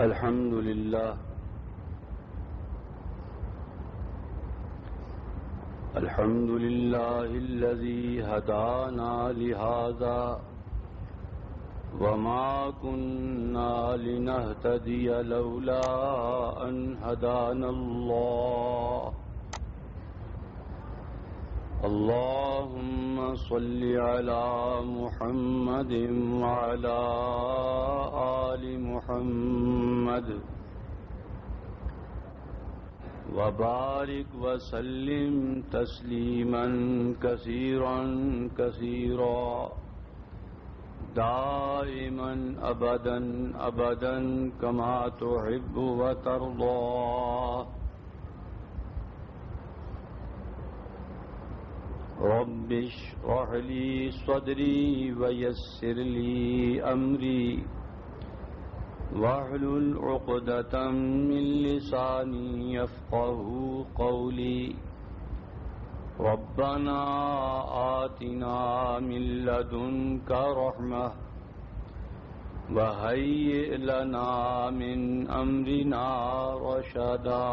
الحمد لله الحمد لله الذي هدانا لهذا وما كنا لنهتدي لولا أن هدانا الله اللهم صل على محمد وعلى آل محمد وبارك وسلم تسليما كثيرا كثيرا دائما أبدا أبدا كما تحب وترضى رب اشرح لي صدري ويسر لي أمري. واحلل عقدة من لساني يفقه قولي. ربنا آتنا من لدنك رحمة وهيئ لنا من أمرنا رشدا.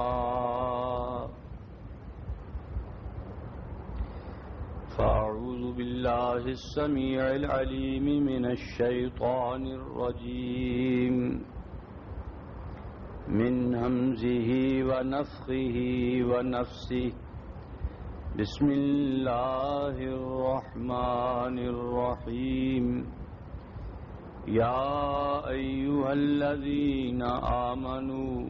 فأعوذ بالله السميع العليم من الشيطان الرجيم. من همزه ونفخه ونفسه. بسم الله الرحمن الرحيم. يا أيها الذين آمنوا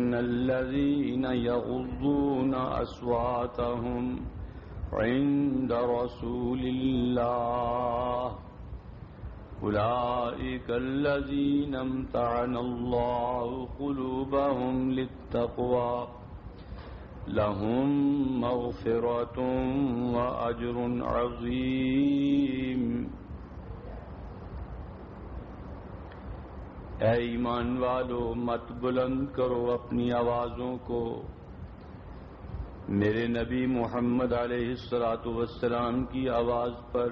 الذين يغضون أصواتهم عند رسول الله أولئك الذين امتعن الله قلوبهم للتقوى لهم مغفرة وأجر عظيم اے ایمان والو مت بلند کرو اپنی آوازوں کو۔ میرے نبی محمد علیہ السلاۃ وسلام کی آواز پر۔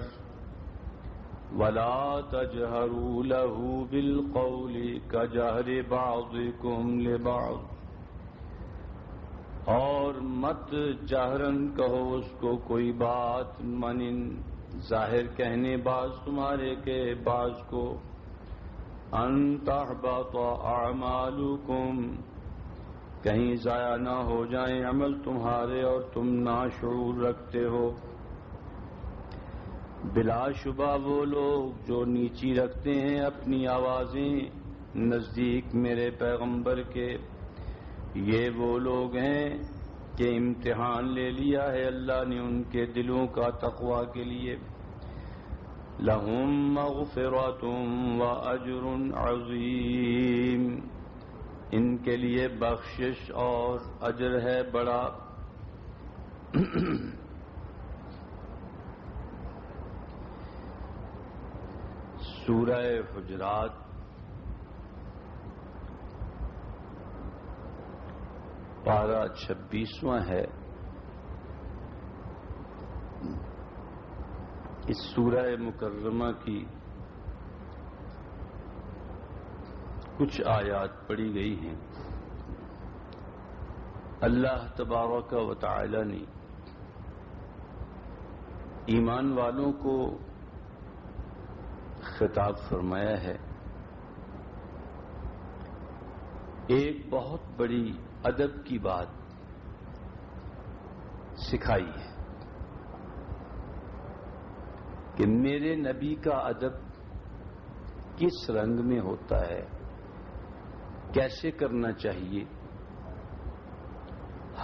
ولا تجہروا له بالقول كجهر بعضكم لبعض۔ اور مت جہرن کہو اس کو کوئی بات من ظاہر کہنے باز تمہارے کے باز کو۔ ان تحبط اعمالکم کہیں ضائع نہ ہو جائیں عمل تمہارے اور تم نا شعور رکھتے ہو۔ بلا شبہ وہ لوگ جو نیچی رکھتے ہیں اپنی آوازیں نزدیک میرے پیغمبر کے۔ یہ وہ لوگ ہیں کہ امتحان لے لیا ہے اللہ نے ان کے دلوں کا تقوی کے لیے۔ لهم مغفرت و اجر عظیم۔ ان کے لیے بخشش اور اجر ہے بڑا۔ سورہ حجرات۔ پارہ چھبیسواں ہے۔ اس سورہ مکرمہ کی کچھ آیات پڑی گئی ہیں۔ اللہ تبارک و تعالی نے ایمان والوں کو خطاب فرمایا ہے۔ ایک بہت بڑی ادب کی بات سکھائی ہے۔ کہ میرے نبی کا ادب کس رنگ میں ہوتا ہے؟ کیسے کرنا چاہیے؟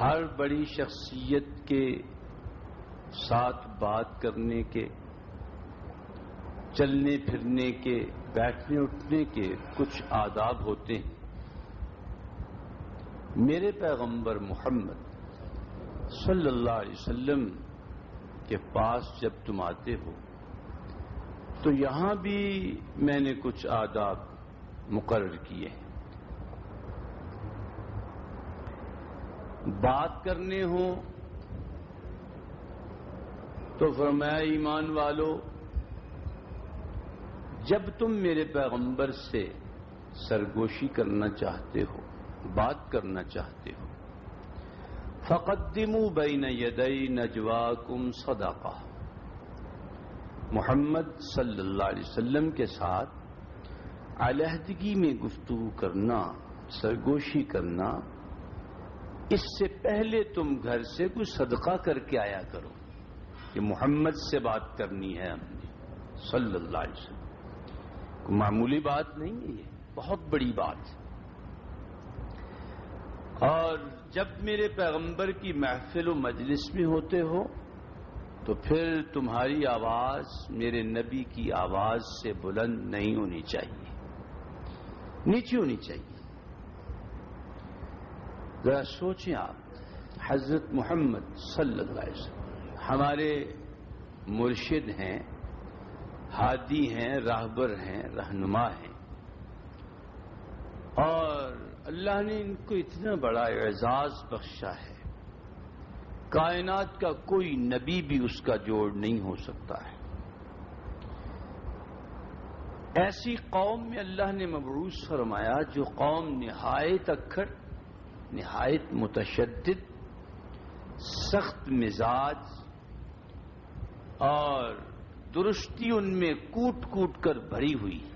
ہر بڑی شخصیت کے ساتھ بات کرنے کے، چلنے پھرنے کے، بیٹھنے اٹھنے کے کچھ آداب ہوتے ہیں۔ میرے پیغمبر محمد صلی اللہ علیہ وسلم کے پاس جب تم آتے ہو تو یہاں بھی میں نے کچھ آداب مقرر کیے ہیں۔ بات کرنے ہوں تو فرمایا، ایمان والو، جب تم میرے پیغمبر سے سرگوشی کرنا چاہتے ہو، بات کرنا چاہتے ہو فقدمو بین یدئی نجوا کم محمد صلی اللہ علیہ وسلم کے ساتھ علیحدگی میں گفتگو کرنا، سرگوشی کرنا، اس سے پہلے تم گھر سے کوئی صدقہ کر کے آیا کرو۔ کہ محمد سے بات کرنی ہے ہم نے، صلی اللہ علیہ وسلم۔ کوئی معمولی بات نہیں ہے یہ، بہت بڑی بات اور جب میرے پیغمبر کی محفل و مجلس میں ہوتے ہو تو پھر تمہاری آواز میرے نبی کی آواز سے بلند نہیں ہونی چاہیے۔ نیچی ہونی چاہیے۔ ذرا سوچیں آپ، حضرت محمد صلی اللہ علیہ وسلم، ہمارے مرشد ہیں، ہادی ہیں، راہبر ہیں، رہنما ہیں۔ اور اللہ نے ان کو اتنا بڑا اعزاز بخشا ہے۔ کائنات کا کوئی نبی بھی اس کا جوڑ نہیں ہو سکتا ہے۔ ایسی قوم میں اللہ نے مبروس فرمایا جو قوم نہایت اکھڑ نہایت متشدد، سخت مزاج اور درستی ان میں کوٹ کوٹ کر بھری ہوئی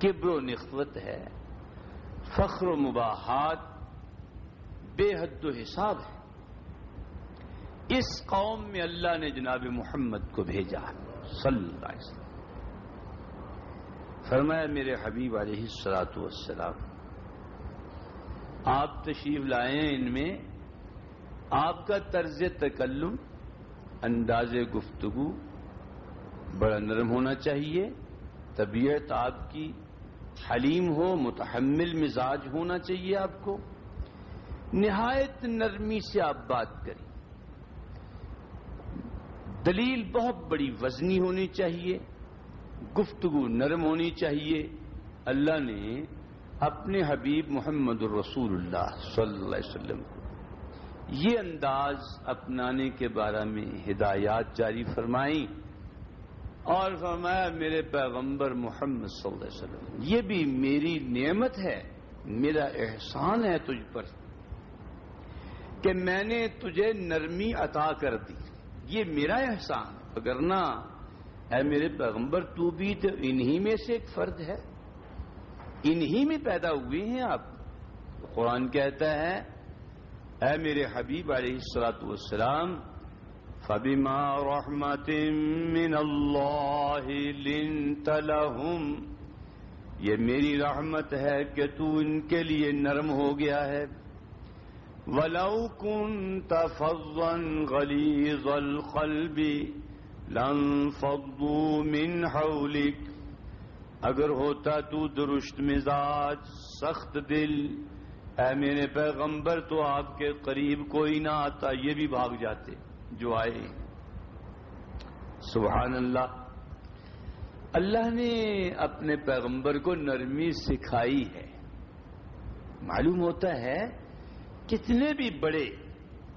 کبر و نخوت ہے۔ فخر و مباحات بے حد و حساب ہے۔ اس قوم میں اللہ نے جناب محمد کو بھیجا صلی اللہ علیہ وسلم۔ فرمایا، میرے حبیب علیہ السلاط والسلام، آپ تشریف لائیں ان میں، آپ کا طرز تکلم انداز گفتگو بڑا نرم ہونا چاہیے، طبیعت آپ کی حلیم ہو، متحمل مزاج ہونا چاہیے آپ کو۔ نہایت نرمی سے آپ بات کریں۔ دلیل بہت بڑی وزنی ہونی چاہیے، گفتگو نرم ہونی چاہیے۔ اللہ نے اپنے حبیب محمد الرسول اللہ صلی اللہ علیہ وسلم کو یہ انداز اپنانے کے بارے میں ہدایات جاری فرمائیں اور فرمایا، میرے پیغمبر محمد صلی اللہ علیہ وسلم، یہ بھی میری نعمت ہے، میرا احسان ہے تجھ پر کہ میں نے تجھے نرمی عطا کر دی۔ یہ میرا احسان، اگر نہ، اے میرے پیغمبر، تو بھی تو انہی میں سے ایک فرد ہے۔ انہی میں پیدا ہوئے ہیں آپ۔ قرآن کہتا ہے، اے میرے حبیب علیہ السلاۃ والسلام، فبما رحمت من اللہ لنت لهم۔ یہ میری رحمت ہے کہ تو ان کے لیے نرم ہو گیا ہے۔ ولو كنت فظا غليظ القلب لانفضوا من حولك، اگر ہوتا تو درست مزاج، سخت دل، اے میرے پیغمبر تو آپ کے قریب کوئی نہ آتا، یہ بھی بھاگ جاتے جو آئے سبحان اللہ۔ اللہ نے اپنے پیغمبر کو نرمی سکھائی ہے۔ معلوم ہوتا ہے کتنے بھی بڑے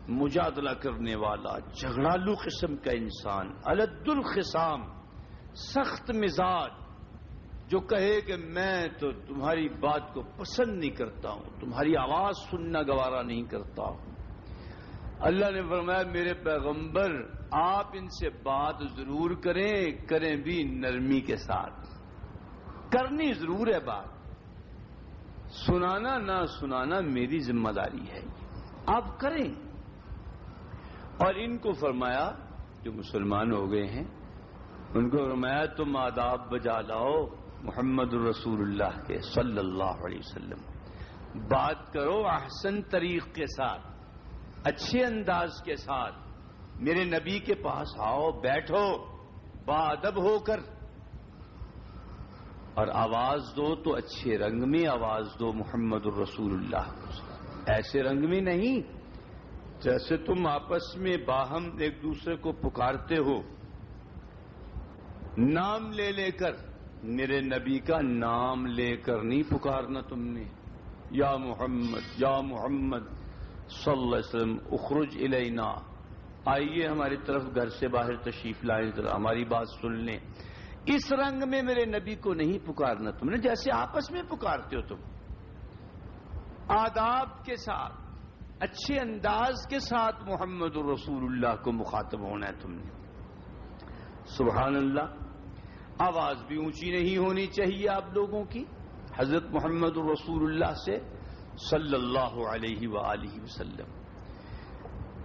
مجادلہ کرنے والا، جھگڑالو قسم کا انسان الد الخسام سخت مزاج، جو کہے کہ میں تو تمہاری بات کو پسند نہیں کرتا ہوں، تمہاری آواز سننا گوارا نہیں کرتا ہوں۔ اللہ نے فرمایا، میرے پیغمبر، آپ ان سے بات ضرور کریں کریں بھی نرمی کے ساتھ۔ کرنی ضرور ہے بات۔ سنانا نہ سنانا میری ذمہ داری ہے۔ آپ کریں۔ اور ان کو فرمایا، جو مسلمان ہو گئے ہیں، ان کو فرمایا، تم آداب بجا لاؤ محمد الرسول اللہ کے صلی اللہ علیہ وسلم۔ بات کرو احسن طریق کے ساتھ، اچھے انداز کے ساتھ۔ میرے نبی کے پاس آؤ، بیٹھو بادب ہو کر۔ اور آواز دو تو اچھے رنگ میں آواز دو محمد الرسول اللہ ایسے رنگ میں نہیں، جیسے تم آپس میں باہم ایک دوسرے کو پکارتے ہو۔ نام لے لے کر، میرے نبی کا نام لے کر نہیں پکارنا تم نے۔ یا محمد یا محمد، صلی اللہ علیہ وسلم، اخرج الینا۔ آئیے ہماری طرف گھر سے باہر تشریف لائیں۔ ہماری بات سن لیں۔ اس رنگ میں میرے نبی کو نہیں پکارنا تم نے، جیسے آپس میں پکارتے ہو تم۔ آداب کے ساتھ، اچھے انداز کے ساتھ محمد الرسول اللہ کو مخاطب ہونا ہے تم نے۔ سبحان اللہ، آواز بھی اونچی نہیں ہونی چاہیے آپ لوگوں کی۔ حضرت محمد الرسول اللہ سے صلی اللہ علیہ وآلہ وسلم۔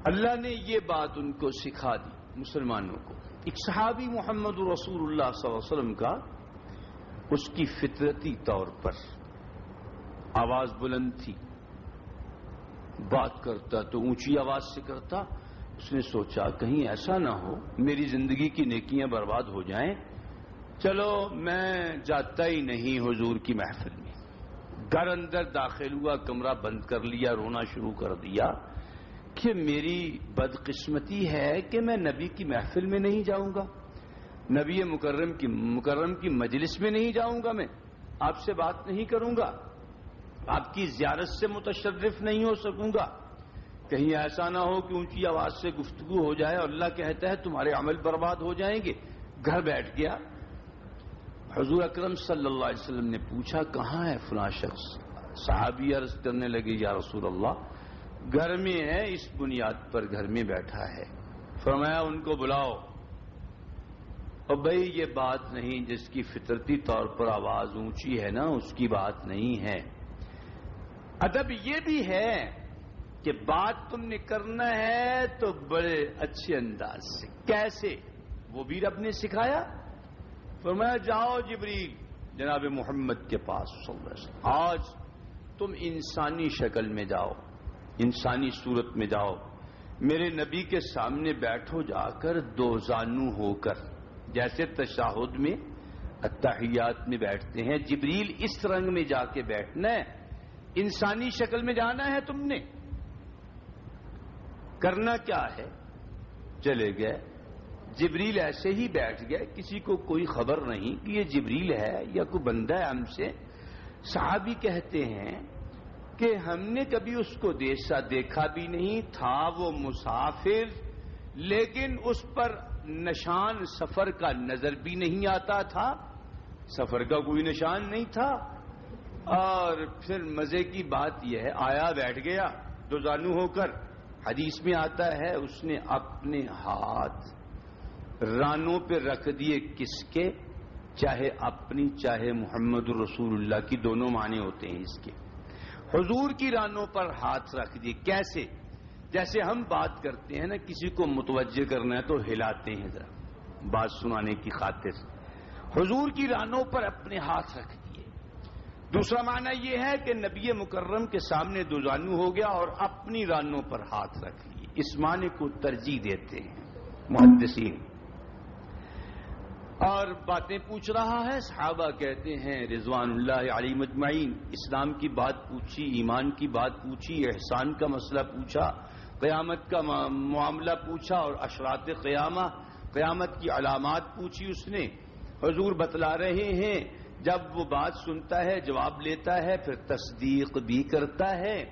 اللہ نے یہ بات ان کو سکھا دی، مسلمانوں کو۔ ایک صحابی محمد الرسول اللہ صلی اللہ علیہ وسلم کا، اس کی فطرتی طور پر آواز بلند تھی۔ بات کرتا تو اونچی آواز سے کرتا، اس نے سوچا کہیں ایسا نہ ہو، میری زندگی کی نیکیاں برباد ہو جائیں۔ چلو، میں جاتا ہی نہیں حضور کی محفل میں۔ گھر اندر داخل ہوا، کمرہ بند کر لیا، رونا شروع کر دیا۔ کہ میری بدقسمتی ہے کہ میں نبی کی محفل میں نہیں جاؤں گا، نبی مکرم کی مکرم کی مجلس میں نہیں جاؤں گا میں، آپ سے بات نہیں کروں گا، آپ کی زیارت سے متشرف نہیں ہو سکوں گا۔ کہیں ایسا نہ ہو کہ اونچی آواز سے گفتگو ہو جائے اور اللہ کہتا ہے تمہارے عمل برباد ہو جائیں گے۔ گھر بیٹھ گیا۔ حضور اکرم صلی اللہ علیہ وسلم نے پوچھا، کہاں ہے فلاں شخص؟ صحابی عرض کرنے لگے، یا رسول اللہ گھر میں ہے، اس بنیاد پر گھر میں بیٹھا ہے۔ فرمایا، ان کو بلاؤ۔ اور بھائی، یہ بات نہیں جس کی فطرتی طور پر آواز اونچی ہے نا، اس کی بات نہیں ہے۔ ادب یہ بھی ہے کہ بات تم نے کرنا ہے تو بڑے اچھے انداز سے۔ کیسے؟ وہ بھی رب نے سکھایا۔ فرمایا، جاؤ جبریل، جناب محمد کے پاس آج تم انسانی شکل میں جاؤ۔ انسانی صورت میں جاؤ، میرے نبی کے سامنے بیٹھو جا کر دو زانو ہو کر۔ جیسے تشاہد میں اتحیات میں بیٹھتے ہیں، جبریل اس رنگ میں جا کے بیٹھنا ہے۔ انسانی شکل میں جانا ہے تم نے۔ کرنا کیا ہے؟ چلے گئے۔ جبریل ایسے ہی بیٹھ گئے، کسی کو کوئی خبر نہیں کہ یہ جبریل ہے یا کوئی بندہ ہے ہم سے۔ صحابی کہتے ہیں کہ ہم نے کبھی اس کو دیشا دیکھا بھی نہیں، تھا وہ مسافر، لیکن اس پر نشان سفر کا نظر بھی نہیں آتا تھا۔ سفر کا کوئی نشان نہیں تھا۔ اور پھر مزے کی بات یہ ہے، آیا، بیٹھ گیا دو زانو ہو کر۔ حدیث میں آتا ہے، اس نے اپنے ہاتھ رانوں پہ رکھ دیے کس کے؟ چاہے اپنی، چاہے محمد الرسول اللہ کی، دونوں معنی ہوتے ہیں اس کے۔ حضور کی رانوں پر ہاتھ رکھ دیے۔ کیسے؟ جیسے ہم بات کرتے ہیں نا، کسی کو متوجہ کرنا ہے تو ہلاتے ہیں ذرا۔ بات سنانے کی خاطر۔ حضور کی رانوں پر اپنے ہاتھ رکھ دیے۔ دوسرا معنی یہ ہے کہ نبی مکرم کے سامنے دوزانو ہو گیا اور اپنی رانوں پر ہاتھ رکھ لیے اس معنی کو ترجیح دیتے ہیں۔ محدثین اور باتیں پوچھ رہا ہے، صحابہ کہتے ہیں، رضوان اللہ علی مجمعین اسلام کی بات پوچھی، ایمان کی بات پوچھی، احسان کا مسئلہ پوچھا، قیامت کا معاملہ پوچھا اور اشرات قیامہ، قیامت کی علامات پوچھی اس نے۔ حضور بتلا رہے ہیں، جب وہ بات سنتا ہے، جواب لیتا ہے، پھر تصدیق بھی کرتا ہے۔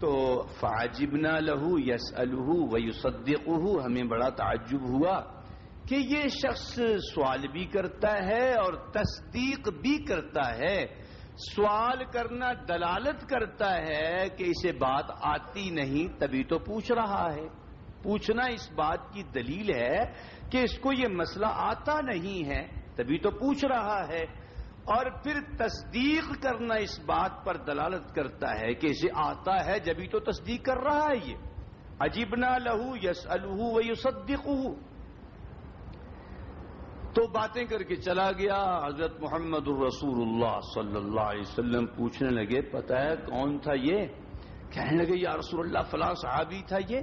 تو فاجبنا لہو یس الح و یوسدق ہمیں بڑا تعجب ہوا۔ کہ یہ شخص سوال بھی کرتا ہے اور تصدیق بھی کرتا ہے۔ سوال کرنا دلالت کرتا ہے کہ اسے بات آتی نہیں، تبھی تو پوچھ رہا ہے۔ پوچھنا اس بات کی دلیل ہے کہ اس کو یہ مسئلہ آتا نہیں ہے، تبھی تو پوچھ رہا ہے۔ اور پھر تصدیق کرنا اس بات پر دلالت کرتا ہے کہ اسے آتا ہے، جبھی تو تصدیق کر رہا ہے یہ۔ عجیب نہ لہو یس الح و یو تو باتیں کر کے چلا گیا۔ حضرت محمد الرسول اللہ صلی اللہ علیہ وسلم پوچھنے لگے پتا ہے کون تھا یہ؟ کہنے لگے، یا رسول اللہ، فلاں صحابی تھا یہ؟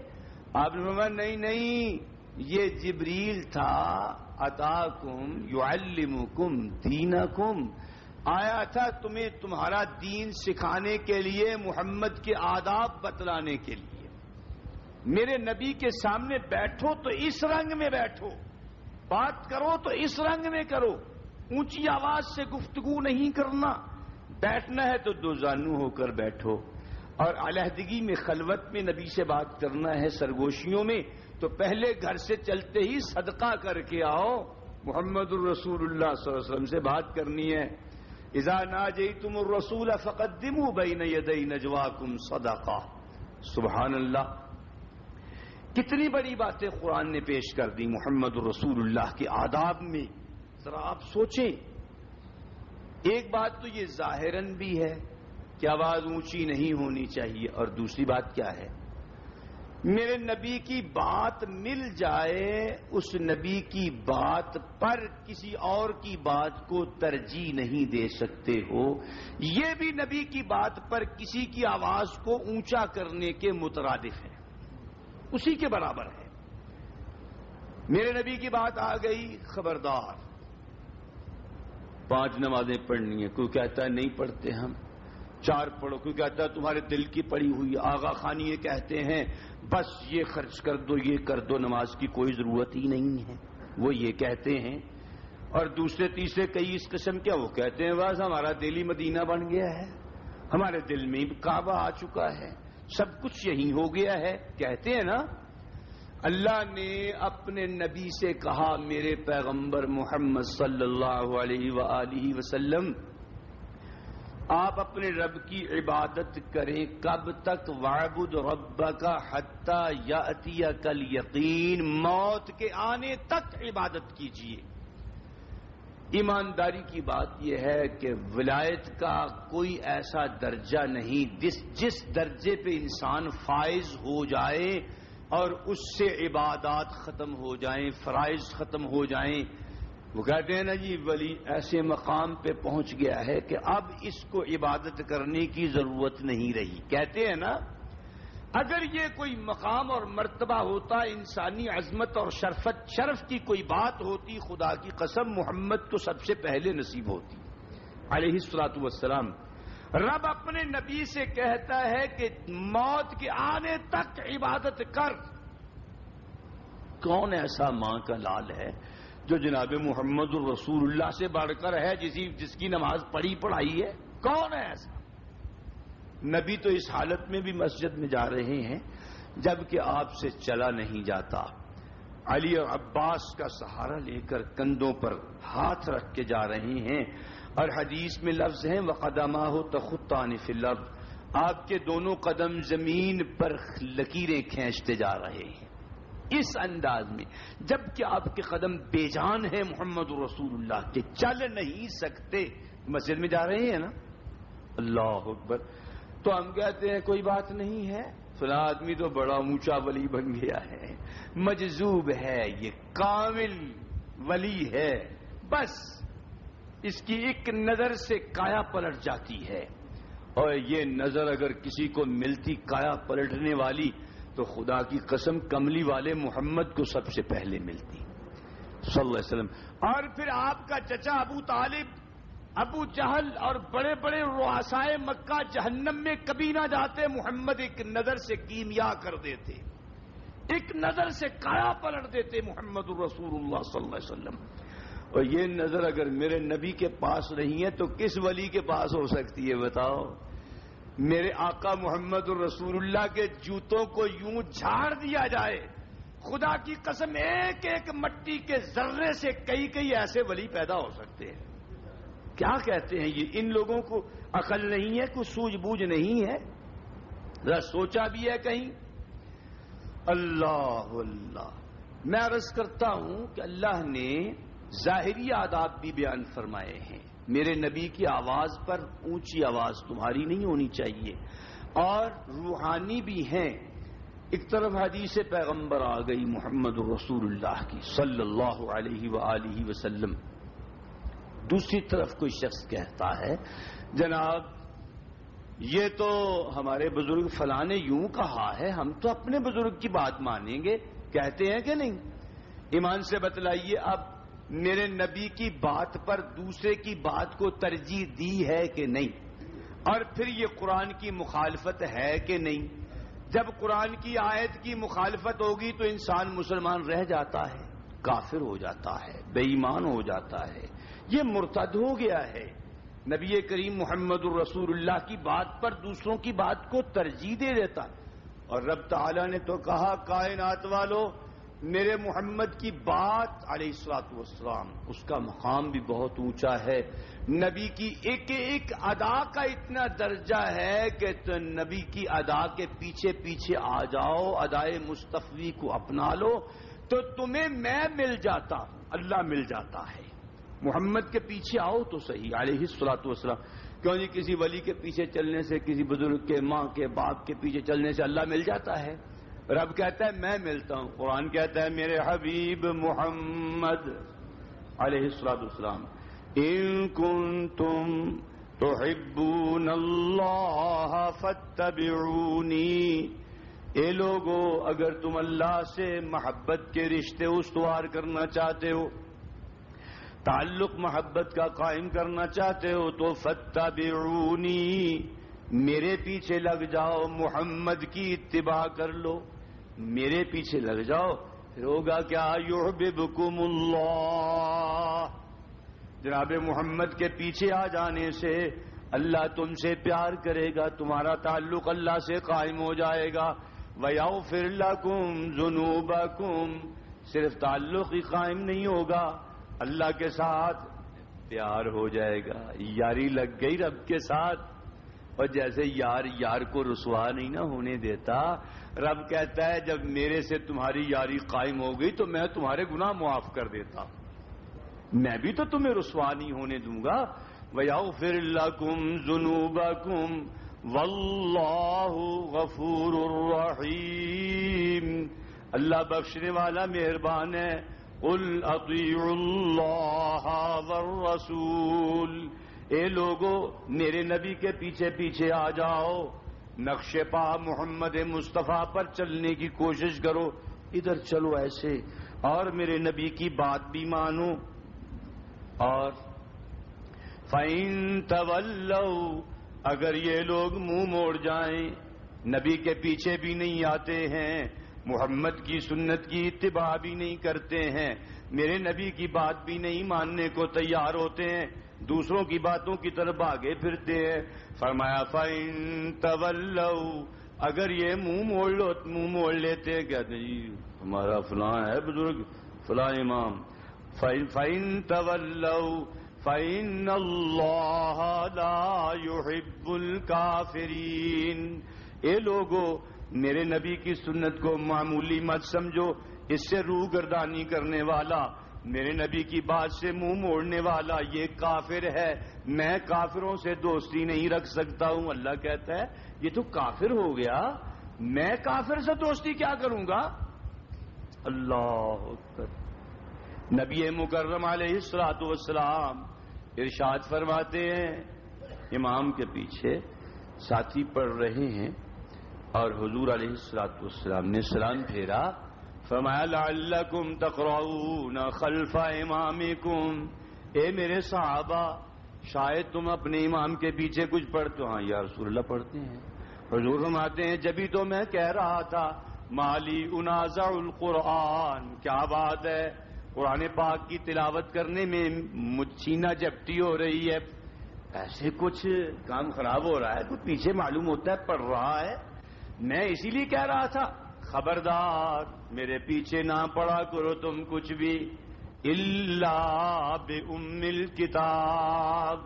آپ نے نہیں نہیں، یہ جبریل تھا۔ اتا کم یو الم کم کم آیا تھا تمہیں تمہارا دین سکھانے کے لیے، محمد کے آداب بتلانے کے لیے۔ میرے نبی کے سامنے بیٹھو تو اس رنگ میں بیٹھو۔ بات کرو تو اس رنگ میں کرو۔ اونچی آواز سے گفتگو نہیں کرنا۔ بیٹھنا ہے تو دو زانو ہو کر بیٹھو۔ اور علیحدگی میں خلوت میں نبی سے بات کرنا ہے سرگوشیوں میں، تو پہلے گھر سے چلتے ہی صدقہ کر کے آؤ۔ محمد الرسول اللہ صلی اللہ علیہ وسلم سے بات کرنی ہے۔ اذا ناجیتم الرسول فقدموا بین یدی نجواکم صدقہ۔ سبحان اللہ۔ کتنی بڑی باتیں قرآن نے پیش کر دی محمد الرسول اللہ کے آداب میں؟ ذرا آپ سوچیں۔ ایک بات تو یہ ظاہراً بھی ہے کہ آواز اونچی نہیں ہونی چاہیے، اور دوسری بات کیا ہے؟ میرے نبی کی بات مل جائے، اس نبی کی بات پر کسی اور کی بات کو ترجیح نہیں دے سکتے ہو۔ یہ بھی نبی کی بات پر کسی کی آواز کو اونچا کرنے کے مترادف ہے اسی کے برابر ہے۔ میرے نبی کی بات آ گئی، خبردار۔ پانچ نمازیں پڑھنی ہیں، کوئی کہتا ہے نہیں پڑھتے ہم۔ چار پڑھو، کوئی کہتا ہے تمہارے دل کی پڑی ہوئی آغا خانی یہ کہتے ہیں۔ بس یہ خرچ کر دو، یہ کر دو، نماز کی کوئی ضرورت ہی نہیں ہے۔ وہ یہ کہتے ہیں۔ اور دوسرے، تیسرے، کئی اس قسم کیا وہ کہتے ہیں، بس ہمارا دلی مدینہ بن گیا ہے۔ ہمارے دل میں کعبہ آ چکا ہے۔ سب کچھ یہی ہو گیا ہے۔ کہتے ہیں نا، اللہ نے اپنے نبی سے کہا، میرے پیغمبر محمد صلی اللہ علیہ وآلہ وسلم، آپ اپنے رب کی عبادت کریں، کب تک؟ وعبد رب کا حتیٰ یا کل یقین موت کے آنے تک عبادت کیجیے ایمانداری کی بات یہ ہے کہ ولایت کا کوئی ایسا درجہ نہیں جس جس درجے پہ انسان فائز ہو جائے اور اس سے عبادات ختم ہو جائیں، فرائض ختم ہو جائیں۔ وہ کہتے ہیں نا جی ولی ایسے مقام پہ پہنچ گیا ہے کہ اب اس کو عبادت کرنے کی ضرورت نہیں رہی۔ کہتے ہیں نا اگر یہ کوئی مقام اور مرتبہ ہوتا، انسانی عظمت اور شرفت، شرف کی کوئی بات ہوتی، خدا کی قسم محمد کو سب سے پہلے نصیب ہوتی۔ علیہ السلاط والسلام، رب اپنے نبی سے کہتا ہے کہ موت کے آنے تک عبادت کر۔ کون ایسا ماں کا لال ہے جو جناب محمد الرسول اللہ سے بڑھ کر ہے جس کی نماز پڑھی، پڑھائی ہے؟ کون ہے ایسا؟ نبی تو اس حالت میں بھی مسجد میں جا رہے ہیں جبکہ آپ سے چلا نہیں جاتا۔ علی اور عباس کا سہارا لے کر کندھوں پر ہاتھ رکھ کے جا رہے ہیں۔ اور حدیث میں لفظ ہیں وہ قدمہ ہو تو خود لفظ آپ کے دونوں قدم زمین پر لکیریں کھینچتے جا رہے ہیں۔ اس انداز میں، جبکہ آپ کے قدم بے جان ہیں محمد رسول اللہ کے، چل نہیں سکتے۔ مسجد میں جا رہے ہیں نا؟ اللہ اکبر۔ تو ہم کہتے ہیں کوئی بات نہیں ہے۔ فلاں آدمی تو بڑا اونچا ولی بن گیا ہے۔ مجذوب ہے، یہ کامل ولی ہے۔ بس اس کی ایک نظر سے کایا پلٹ جاتی ہے۔ اور یہ نظر اگر کسی کو ملتی کایا پلٹنے والی، تو خدا کی قسم کملی والے محمد کو سب سے پہلے ملتی۔ صلی اللہ علیہ وسلم۔ اور پھر آپ کا چچا ابو طالب ابو جہل اور بڑے بڑے رواسائے مکہ جہنم میں کبھی نہ جاتے، محمد ایک نظر سے کیمیا کر دیتے، ایک نظر سے کایا پلٹ دیتے محمد الرسول اللہ صلی اللہ علیہ وسلم۔ اور یہ نظر اگر میرے نبی کے پاس نہیں ہے تو کس ولی کے پاس ہو سکتی ہے بتاؤ؟ میرے آقا محمد الرسول اللہ کے جوتوں کو یوں جھاڑ دیا جائے۔ خدا کی قسم، ایک ایک مٹی کے ذرے سے کئی کئی ایسے ولی پیدا ہو سکتے ہیں۔ کیا کہتے ہیں یہ؟ ان لوگوں کو عقل نہیں ہے، کوئی سوجھ بوجھ نہیں ہے۔ ذرا سوچا بھی ہے کہیں۔ اللہ اللہ۔ میں عرض کرتا ہوں کہ اللہ نے ظاہری آداب بھی بیان فرمائے ہیں۔ میرے نبی کی آواز پر اونچی آواز تمہاری نہیں ہونی چاہیے۔ اور روحانی بھی ہیں۔ ایک طرف حدیث پیغمبر آ گئی محمد رسول اللہ کی صلی اللہ علیہ وآلہ وسلم۔ دوسری طرف کوئی شخص کہتا ہے، جناب، یہ تو ہمارے بزرگ فلاں نے یوں کہا ہے، ہم تو اپنے بزرگ کی بات مانیں گے، کہتے ہیں کہ نہیں؟ ایمان سے بتلائیے، اب میرے نبی کی بات پر دوسرے کی بات کو ترجیح دی ہے کہ نہیں؟ اور پھر یہ قرآن کی مخالفت ہے کہ نہیں؟ جب قرآن کی آیت کی مخالفت ہوگی تو انسان مسلمان رہ جاتا ہے، کافر ہو جاتا ہے، بے ایمان ہو جاتا ہے یہ مرتد ہو گیا ہے۔ نبی کریم محمد الرسول اللہ کی بات پر دوسروں کی بات کو ترجیح دے دیتا۔ اور رب تعالی نے تو کہا، کائنات والوں میرے محمد کی بات، علیہ السلاط والسلام، اس کا مقام بھی بہت اونچا ہے۔ نبی کی ایک ایک ادا کا اتنا درجہ ہے کہ تو نبی کی ادا کے پیچھے پیچھے آ جاؤ، ادائے مستفی کو اپنا لو، تو تمہیں میں مل جاتا ہوں اللہ مل جاتا ہے۔ محمد کے پیچھے آؤ تو صحیح، علیہ السلاط والسلام۔ کیوں جی کسی ولی کے پیچھے چلنے سے، کسی بزرگ کے ماں کے باپ کے پیچھے چلنے سے اللہ مل جاتا ہے؟ رب کہتا ہے، میں ملتا ہوں۔ قرآن کہتا ہے، میرے حبیب محمد، علیہ السلام اسلام ان کن تم تو ہبون اللہ فتبعونی اے لوگو، اگر تم اللہ سے محبت کے رشتے استوار کرنا چاہتے ہو تعلق محبت کا قائم کرنا چاہتے ہو تو فتبعونی میرے پیچھے لگ جاؤ، محمد کی اتباع کر لو۔ میرے پیچھے لگ جاؤ، پھر ہوگا کیا؟ یحببکم اللہ جناب محمد کے پیچھے آ جانے سے اللہ تم سے پیار کرے گا، تمہارا تعلق اللہ سے قائم ہو جائے گا۔ ویاؤ پھر اللہ صرف تعلق ہی قائم نہیں ہوگا۔ اللہ کے ساتھ پیار ہو جائے گا۔ یاری لگ گئی رب کے ساتھ۔ اور جیسے یار یار کو رسوا نہیں نہ ہونے دیتا، رب کہتا ہے، جب میرے سے تمہاری یاری قائم ہو گئی تو میں تمہارے گناہ معاف کر دیتا۔ میں بھی تو تمہیں رسوا نہیں ہونے دوں گا۔ ویاؤ فر اللہ کم جنوب کم غفور الرحیم اللہ بخشنے والا مہربان ہے۔ اطیع اللہ والرسول۔ اے لوگو، میرے نبی کے پیچھے پیچھے آ جاؤ۔ نقش پا محمد مصطفیٰ پر چلنے کی کوشش کرو۔ ادھر چلو ایسے۔ اور میرے نبی کی بات بھی مانو۔ اور فائن طول اگر یہ لوگ منہ موڑ جائیں، نبی کے پیچھے بھی نہیں آتے ہیں۔ محمد کی سنت کی اتباع بھی نہیں کرتے ہیں، میرے نبی کی بات بھی نہیں ماننے کو تیار ہوتے ہیں، دوسروں کی باتوں کی طرف آگے پھرتے ہیں۔ فرمایا فائن طول اگر یہ منہ موڑ لو، منہ موڑ لیتے ہیں۔ کہتے جی ہمارا فلاں ہے بزرگ، فلاں امام۔ فائن طول فائن اللہ لا يحب الكافرین اے لوگو میرے نبی کی سنت کو معمولی مت سمجھو، اس سے روح گردانی کرنے والا، میرے نبی کی بات سے منہ موڑنے والا یہ کافر ہے۔ میں کافروں سے دوستی نہیں رکھ سکتا ہوں۔ اللہ کہتا ہے، یہ تو کافر ہو گیا۔ میں کافر سے دوستی کیا کروں گا؟ اللہ نبی مکرم علیہ السلاط والسلام ارشاد فرماتے ہیں، امام کے پیچھے ساتھی پڑھ رہے ہیں۔ اور حضور علیہ السلاط والسلام نے سلام پھیرا، فرمایا، لعلکم تقرؤون خلف امامکم۔ اے میرے صحابہ، شاید تم اپنے امام کے پیچھے کچھ پڑھتے ہاں یا رسول اللہ پڑھتے ہیں۔ حضور فرماتے ہیں، جبھی تو میں کہہ رہا تھا، مالی انازع القرآن۔ کیا بات ہے؟ قرآن پاک کی تلاوت کرنے میں مچھینا جپٹی ہو رہی ہے۔ ایسے کچھ کام خراب ہو رہا ہے کچھ پیچھے معلوم ہوتا ہے، پڑھ رہا ہے۔ میں اسی لیے کہہ رہا تھا، خبردار، میرے پیچھے نہ پڑا کرو تم کچھ بھی۔ اللہ بے امل کتاب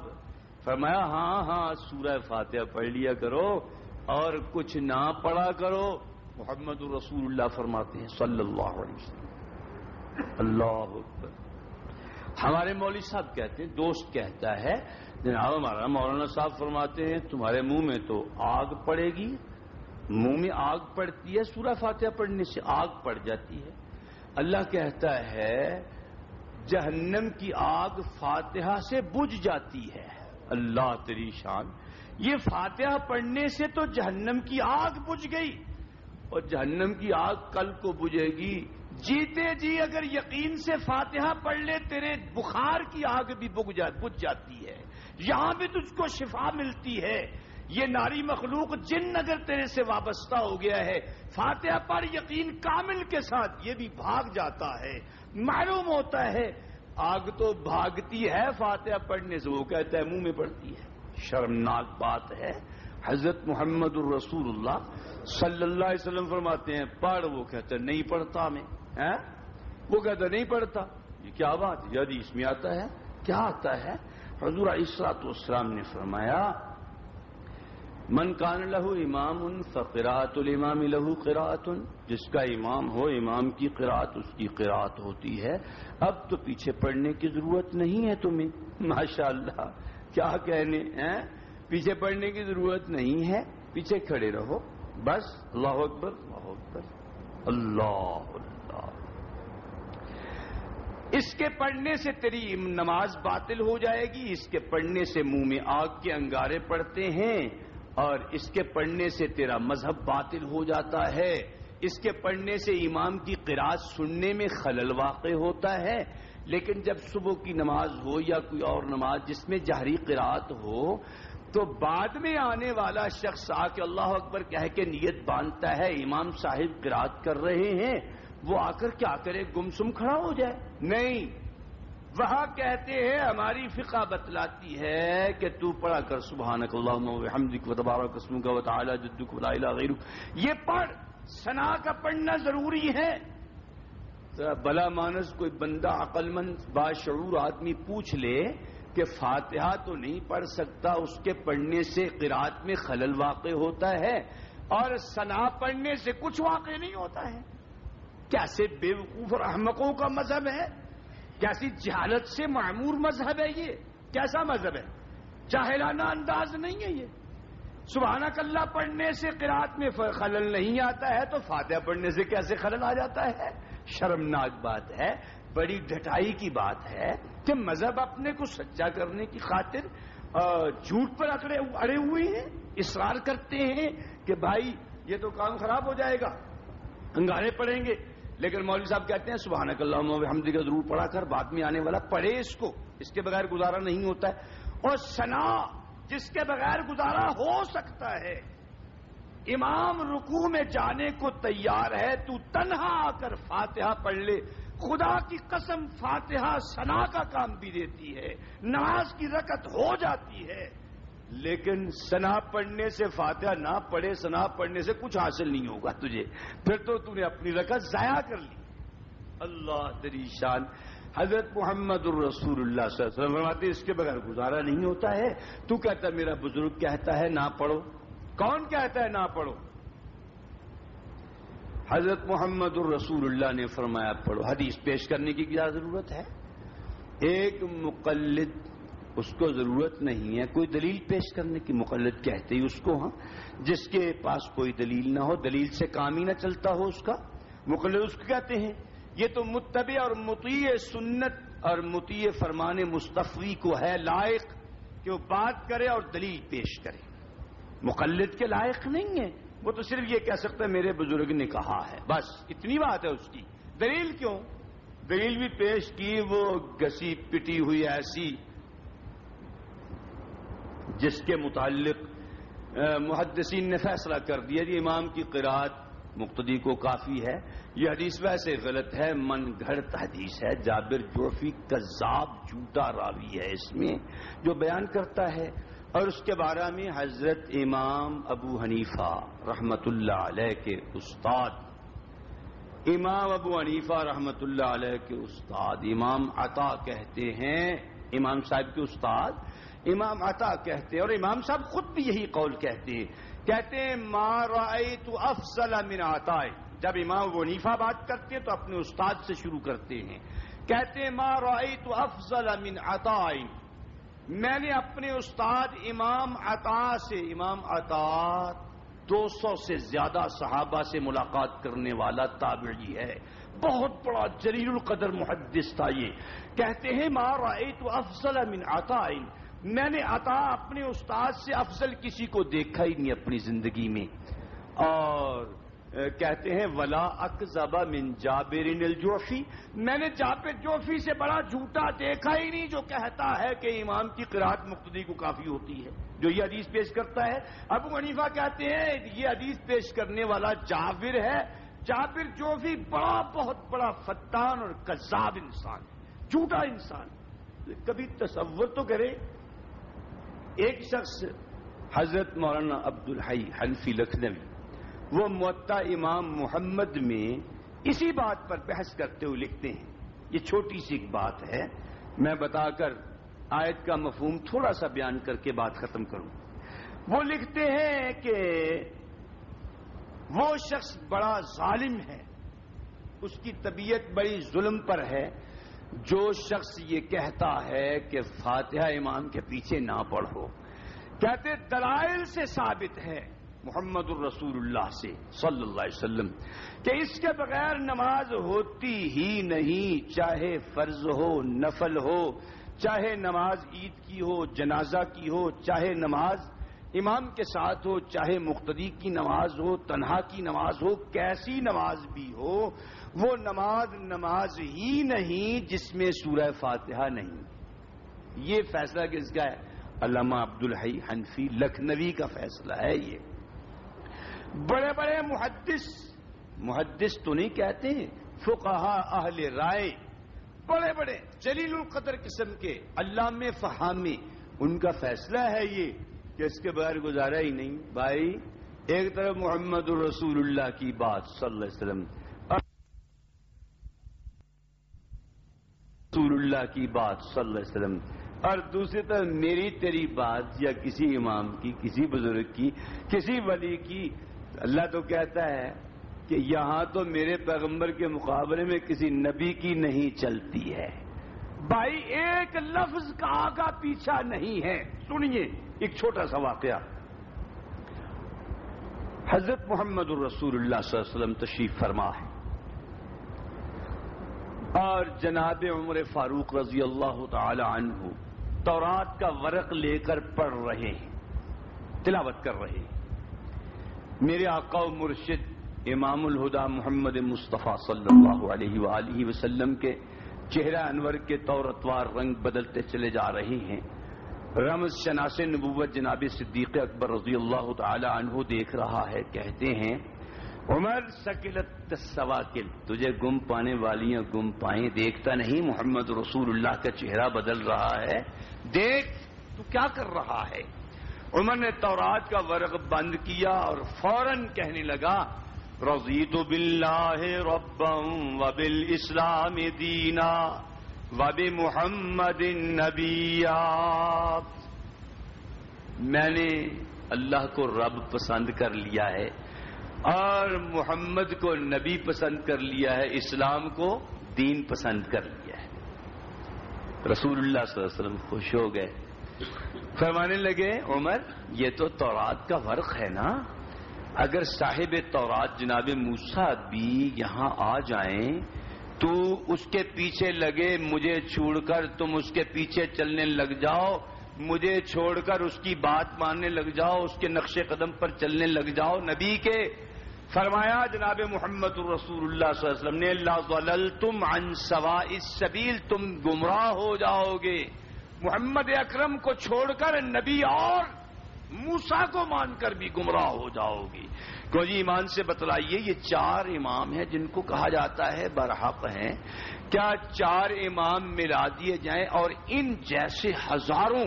فرمایا ہاں ہاں سورہ فاتحہ پڑھ لیا کرو اور کچھ نہ پڑھا کرو۔ محمد الرسول اللہ فرماتے ہیں، صلی اللہ علیہ وسلم۔ اللہ ہمارے مولوی صاحب کہتے ہیں، دوست کہتا ہے، جناب ہمارا مولانا صاحب فرماتے ہیں، تمہارے منہ میں تو آگ پڑے گی۔ منہ میں آگ پڑتی ہے، سورہ فاتحہ پڑھنے سے آگ پڑ جاتی ہے۔ اللہ کہتا ہے، جہنم کی آگ فاتحہ سے بجھ جاتی ہے۔ اللہ تری شان۔ یہ فاتحہ پڑھنے سے تو جہنم کی آگ بجھ گئی۔ اور جہنم کی آگ کل کو بجھے گی۔ جیتے جی اگر یقین سے فاتحہ پڑھ لے، تیرے بخار کی آگ بھی بج جاتی ہے۔ یہاں بھی تجھ کو شفا ملتی ہے۔ یہ ناری مخلوق جن اگر تیرے سے وابستہ ہو گیا ہے، فاتحہ پر یقین کامل کے ساتھ یہ بھی بھاگ جاتا ہے۔ معلوم ہوتا ہے، آگ تو بھاگتی ہے، فاتحہ پڑھنے سے وہ کہتا ہے، منہ میں پڑتی ہے۔ شرمناک بات ہے۔ حضرت محمد الرسول اللہ صلی اللہ علیہ وسلم فرماتے ہیں، پڑھ، وہ کہتا ہے، نہیں پڑھتا میں۔ ہاں؟ وہ کہتا نہیں پڑھتا۔ یہ کیا بات یدی اس میں آتا ہے، کیا آتا ہے؟ حضور عیسرات اسلام نے فرمایا من کان لہو امام ان فقرات الامام لہو قرات جس کا امام ہو، امام کی قرات، اس کی قرات ہوتی ہے۔ اب تو پیچھے پڑھنے کی ضرورت نہیں ہے تمہیں۔ ماشاء اللہ کیا کہنے، ہیں؟ پیچھے پڑھنے کی ضرورت نہیں ہے۔ پیچھے کھڑے رہو۔ بس، اللہ اکبر اللہ اکبر، اللہ اس کے پڑھنے سے تیری نماز باطل ہو جائے گی۔ اس کے پڑھنے سے منہ میں آگ کے انگارے پڑتے ہیں۔ اور اس کے پڑھنے سے تیرا مذہب باطل ہو جاتا ہے۔ اس کے پڑھنے سے امام کی قرآن سننے میں خلل واقع ہوتا ہے۔ لیکن جب صبح کی نماز ہو یا کوئی اور نماز جس میں جہری قرآت ہو، تو بعد میں آنے والا شخص آ کے اللہ اکبر کہہ کے نیت باندھتا ہے، امام صاحب قرآت کر رہے ہیں۔ وہ آ کر کیا کرے؟ گمسم کھڑا ہو جائے۔ نہیں وہاں کہتے ہیں، ہماری فقہ بتلاتی ہے کہ تو پڑھا کر سبحان قسم کا وطالہ جدو غیر یہ پڑھ سنا کا پڑھنا ضروری ہے۔ بلا مانس کوئی بندہ عقل مند، باشعور آدمی پوچھ لے کہ فاتحہ تو نہیں پڑھ سکتا، اس کے پڑھنے سے قرات میں خلل واقع ہوتا ہے اور سنا پڑھنے سے کچھ واقع نہیں ہوتا ہے۔ کیسے بے وقوف اور احمقوں کا مذہب ہے؟ کیسی جہالت سے معمور مذہب ہے یہ کیسا مذہب ہے جاہلانہ انداز نہیں ہے یہ سبحانہ کلّہ پڑھنے سے قرات میں خلل نہیں آتا ہے تو فاتحہ پڑھنے سے کیسے خلل آ جاتا ہے شرمناک بات ہے بڑی ڈٹائی کی بات ہے کہ مذہب اپنے کو سچا کرنے کی خاطر جھوٹ پر اکڑے اڑے ہوئے ہیں، اصرار کرتے ہیں کہ بھائی یہ تو کام خراب ہو جائے گا، انگارے پڑیں گے۔ لیکن مولوی صاحب کہتے ہیں سبحان اللہ حمدی کا ضرور پڑھا کر، بعد میں آنے والا پڑھے اس کو اس کے بغیر گزارا نہیں ہوتا ہے۔ اور سنا جس کے بغیر گزارا ہو سکتا ہے۔ امام رکو میں جانے کو تیار ہے، تو تنہا آ کر فاتحہ پڑھ لے۔ خدا کی قسم، فاتحہ سنا کا کام بھی دیتی ہے۔ نماز کی رکت ہو جاتی ہے۔ لیکن سنا پڑھنے سے فاتحہ نہ پڑھے، سنا پڑھنے سے کچھ حاصل نہیں ہوگا تجھے۔ پھر تو تم نے اپنی رکعت ضائع کر لی۔ اللہ تری شان۔ حضرت محمد الرسول اللہ صلی اللہ علیہ وسلم اس کے بغیر گزارا نہیں ہوتا ہے۔ تو کہتا ہے، میرا بزرگ کہتا ہے، نہ پڑھو۔ کون کہتا ہے، نہ پڑھو؟ حضرت محمد الرسول اللہ نے فرمایا، پڑھو۔ حدیث پیش کرنے کی کیا ضرورت ہے؟ ایک مقلد اس کو ضرورت نہیں ہے، کوئی دلیل پیش کرنے کی مقلد کہتے ہی اس کو ہاں؟ جس کے پاس کوئی دلیل نہ ہو، دلیل سے کام ہی نہ چلتا ہو اس کا۔ مقلد اس کو کہتے ہیں، یہ تو متبع اور متیع سنت اور متیع فرمان مستفی کو ہے لائق کہ وہ بات کرے اور دلیل پیش کرے۔ مقلد کے لائق نہیں ہے، وہ تو صرف یہ کہہ سکتا ہے، میرے بزرگ نے کہا ہے۔ بس، اتنی بات ہے اس کی۔ دلیل کیوں؟ دلیل بھی پیش کی، وہ گسی پٹی ہوئی ایسی جس کے متعلق محدثین نے فیصلہ کر دیا کہ امام کی قرآت مقتدی کو کافی ہے، یہ حدیث ویسے غلط ہے، من گھڑت حدیث ہے، جابر جوفی کذاب جھوٹا راوی ہے اس میں، جو بیان کرتا ہے، اور اس کے بارے میں حضرت امام ابو حنیفہ رحمت اللہ علیہ کے استاد، امام ابو حنیفہ رحمت اللہ علیہ کے استاد، امام عطا کہتے ہیں، امام صاحب کے استاد امام عطا کہتے ہیں اور امام صاحب خود بھی یہی قول کہتے ہیں۔ کہتے ہیں، ما تو افضل من عطا جب امام ونیفا بات کرتے ہیں تو اپنے استاد سے شروع کرتے ہیں۔ کہتے ہیں، ما تو افضل من عطا میں نے اپنے استاد امام عطا سے، امام عطا دو سو سے زیادہ صحابہ سے ملاقات کرنے والا تابعی ہے۔ بہت بڑا جلیل القدر محدث تھا یہ۔ کہتے ہیں، ما تو افضل من عطا میں نے عطا اپنے استاد سے افضل کسی کو دیکھا ہی نہیں اپنی زندگی میں۔ اور کہتے ہیں، ولا اک زبا من جابر الجوفی میں نے جابر جوفی سے بڑا جھوٹا دیکھا ہی نہیں، جو کہتا ہے کہ امام کی قرآت مقتدی کو کافی ہوتی ہے، جو یہ حدیث پیش کرتا ہے۔ ابو حنیفہ کہتے ہیں، یہ حدیث پیش کرنے والا جابر ہے۔ جابر جوفی بڑا، بہت بڑا فتان اور کذاب انسان جھوٹا انسان کبھی تصور تو کرے ایک شخص حضرت مولانا عبد الحی حنفی لکھنوی، وہ معطا امام محمد میں اسی بات پر بحث کرتے ہوئے لکھتے ہیں۔ یہ چھوٹی سی ایک بات ہے۔ میں بتا کر آیت کا مفہوم تھوڑا سا بیان کر کے بات ختم کروں۔ وہ لکھتے ہیں کہ وہ شخص بڑا ظالم ہے۔ اس کی طبیعت بڑی ظلم پر ہے۔ جو شخص یہ کہتا ہے کہ فاتحہ امام کے پیچھے نہ پڑھو، کہتے دلائل سے ثابت ہے محمد الرسول اللہ سے صلی اللہ علیہ وسلم کہ اس کے بغیر نماز ہوتی ہی نہیں، چاہے فرض ہو، نفل ہو، چاہے نماز عید کی ہو، جنازہ کی ہو، چاہے نماز امام کے ساتھ ہو، چاہے مختدی کی نماز ہو، تنہا کی نماز ہو، کیسی نماز بھی ہو وہ نماز نماز ہی نہیں جس میں سورہ فاتحہ نہیں۔ یہ فیصلہ کس کا ہے؟ علامہ عبد الحی حنفی لکھنوی کا فیصلہ ہے یہ۔ بڑے بڑے محدث محدث تو نہیں کہتے ہیں فقہا اہل رائے، بڑے بڑے جلیل القدر قسم کے اللہ میں فہامی، ان کا فیصلہ ہے یہ کہ اس کے بغیر گزارا ہی نہیں۔ بھائی، ایک طرف محمد الرسول اللہ کی بات صلی اللہ علیہ وسلم رسول اللہ کی بات صلی اللہ علیہ وسلم اور دوسری طرف میری تیری بات یا کسی امام کی، کسی بزرگ کی، کسی ولی کی، اللہ تو کہتا ہے کہ یہاں تو میرے پیغمبر کے مقابلے میں کسی نبی کی نہیں چلتی ہے۔ بھائی، ایک لفظ کا آگا پیچھا نہیں ہے۔ سنیے ایک چھوٹا سا واقعہ۔ حضرت محمد الرسول اللہ صلی اللہ علیہ وسلم تشریف فرما ہے۔ اور جناب عمر فاروق رضی اللہ تعالی عنہ تورات کا ورق لے کر پڑھ رہے ہیں، تلاوت کر رہے ہیں۔ میرے آقا و مرشد امام الہدا محمد مصطفیٰ صلی اللہ علیہ وآلہ وسلم کے چہرہ انور کے طور اتوار رنگ بدلتے چلے جا رہے ہیں۔ رمز شناس نبوت جناب صدیق اکبر رضی اللہ تعالی عنہ دیکھ رہا ہے، کہتے ہیں عمر، سکلت سواکل تجھے گم پانے والیاں گم پائیں، دیکھتا نہیں محمد رسول اللہ کا چہرہ بدل رہا ہے، دیکھ تو کیا کر رہا ہے؟ عمر نے تورات کا ورق بند کیا اور فوراً کہنے لگا، رضیت باللہ ربم و بل اسلام دینا وب محمد نبیا۔ میں نے اللہ کو رب پسند کر لیا ہے۔ اور محمد کو نبی پسند کر لیا ہے، اسلام کو دین پسند کر لیا ہے۔ رسول اللہ صلی اللہ علیہ وسلم خوش ہو گئے۔ فرمانے لگے، عمر، یہ تو تورات کا ورق ہے نا؟ اگر صاحب تورات جناب موسا بھی یہاں آ جائیں، تو اس کے پیچھے لگے، مجھے چھوڑ کر تم اس کے پیچھے چلنے لگ جاؤ۔ مجھے چھوڑ کر اس کی بات ماننے لگ جاؤ، اس کے نقش قدم پر چلنے لگ جاؤ۔ نبی کے فرمایا جناب محمد الرسول اللہ صلی اللہ علیہ وسلم نے اللہ تم عن سوا اس سبیل تم گمراہ ہو جاؤ گے محمد اکرم کو چھوڑ کر نبی اور موسا کو مان کر بھی گمراہ ہو جاؤ گی کو جی ایمان سے بتلائیے، یہ چار امام ہیں جن کو کہا جاتا ہے برحق ہیں۔ کیا چار امام ملا دیے جائیں اور ان جیسے ہزاروں،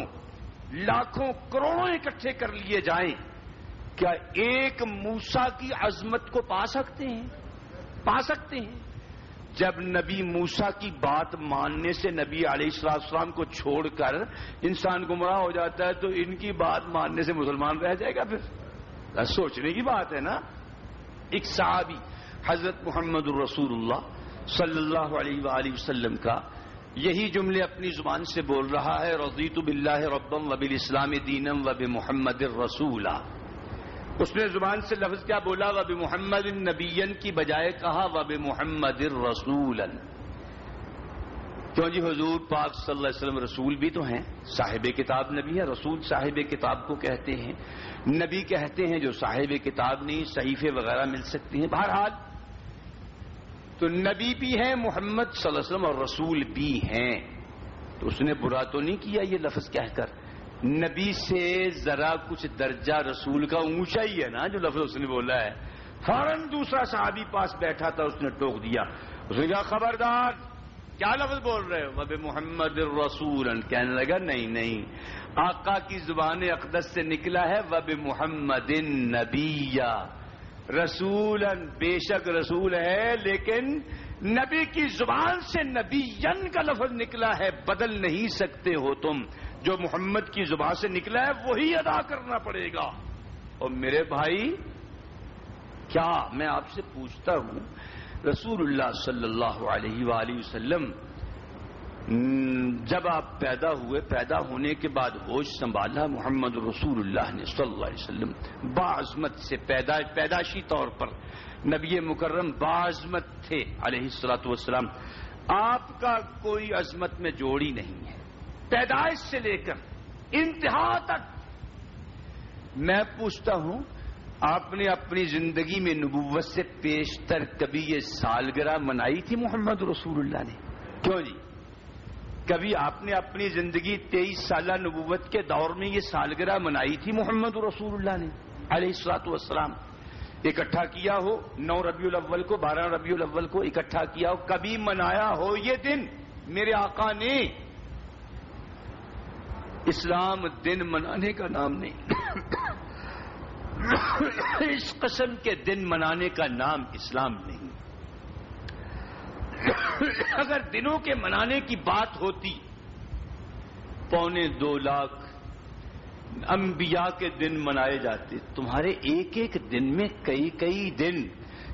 لاکھوں، کروڑوں اکٹھے کر لیے جائیں؟ کیا ایک موسا کی عظمت کو پا سکتے ہیں؟ پا سکتے ہیں۔ جب نبی موسا کی بات ماننے سے نبی علیہ السلام السلام کو چھوڑ کر انسان گمراہ ہو جاتا ہے تو ان کی بات ماننے سے مسلمان رہ جائے گا پھر؟ سوچنے کی بات ہے نا؟ ایک صحابی، حضرت محمد الرسول اللہ صلی اللہ علیہ وآلہ وسلم کا یہی جملے اپنی زبان سے بول رہا ہے، رضیت باللہ ربم وبل اسلام دینم وب محمد الرسول اس نے زبان سے لفظ کیا بولا، وب محمد النبی کی بجائے کہا، وب محمد الرسول کیوں جی حضور پاک صلی اللہ علیہ وسلم رسول بھی تو ہیں، صاحب کتاب نبی ہے، رسول صاحب کتاب کو کہتے ہیں۔ نبی کہتے ہیں جو صاحب کتاب نہیں، صحیفے وغیرہ مل سکتے ہیں۔ بہرحال تو نبی بھی ہیں، محمد صلی اللہ علیہ وسلم اور رسول بھی ہیں۔ تو اس نے برا تو نہیں کیا یہ لفظ کہہ کر؟ نبی سے ذرا کچھ درجہ رسول کا اونچا ہی ہے نا، جو لفظ اس نے بولا ہے۔ فوراً دوسرا صحابی پاس بیٹھا تھا، اس نے ٹوک دیا۔ اس نے کہا خبردار، کیا لفظ بول رہے ہو؟ وب محمد الرسول۔ کہنے لگا، نہیں نہیں۔ آقا کی زبان اقدس سے نکلا ہے وب محمد نبی رسول، بے شک رسول ہے، لیکن نبی کی زبان سے نبی کا لفظ نکلا ہے، بدل نہیں سکتے ہو تم۔ جو محمد کی زبان سے نکلا ہے، وہی ادا کرنا پڑے گا۔ اور میرے بھائی، کیا میں آپ سے پوچھتا ہوں، رسول اللہ صلی اللہ علیہ وآلہ وسلم، جب آپ پیدا ہوئے، پیدا ہونے کے بعد ہوش سنبھالا محمد رسول اللہ نے صلی اللہ علیہ وسلم، بعظمت سے پیدا پیداشی طور پر نبی مکرم بعظمت تھے علیہ السلاۃ والسلام۔ آپ کا کوئی عظمت میں جوڑی نہیں ہے۔ پیدائش سے لے کر انتہا تک میں پوچھتا ہوں، آپ نے اپنی زندگی میں نبوت سے پیشتر کبھی یہ سالگرہ منائی تھی محمد رسول اللہ نے؟ کیوں جی؟ کبھی آپ نے اپنی زندگی تیئیس سالہ نبوت کے دور میں یہ سالگرہ منائی تھی محمد رسول اللہ نے؟ علیہ السلاط والسلام، اکٹھا کیا ہو، نو ربیع الاول کو، بارہ ربیع الاول کو اکٹھا کیا ہو، کبھی منایا ہو یہ دن؟ میرے آقا نے اسلام دن منانے کا نام نہیں۔ اس قسم کے دن منانے کا نام اسلام نہیں۔ اگر دنوں کے منانے کی بات ہوتی، پونے دو لاکھ انبیاء کے دن منائے جاتے۔ تمہارے ایک ایک دن میں کئی کئی دن،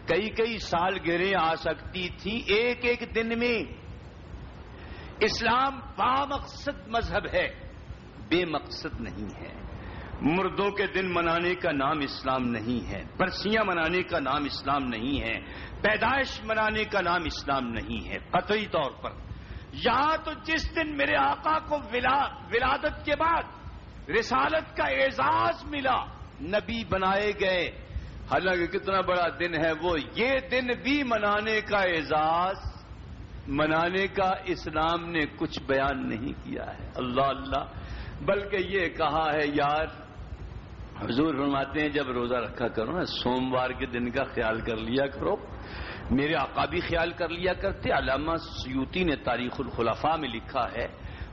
کئی کئی سال گرے آ سکتی تھی ایک ایک دن میں۔ اسلام با مقصد مذہب ہے۔ بے مقصد نہیں ہے۔ مردوں کے دن منانے کا نام اسلام نہیں ہے۔ برسیاں منانے کا نام اسلام نہیں ہے۔ پیدائش منانے کا نام اسلام نہیں ہے۔ قطعی طور پر۔ یہاں تو جس دن میرے آقا کو ولادت کے بعد رسالت کا اعزاز ملا، نبی بنائے گئے۔ حالانکہ کتنا بڑا دن ہے وہ، یہ دن بھی منانے کا اعزاز، منانے کا اسلام نے کچھ بیان نہیں کیا ہے۔ اللہ اللہ۔ بلکہ یہ کہا ہے، یار، حضور فرماتے ہیں، جب روزہ رکھا کرو نا، سوموار کے دن کا خیال کر لیا کرو۔ میرے آقا بھی خیال کر لیا کرتے، علامہ سیوتی نے تاریخ الخلفاء میں لکھا ہے۔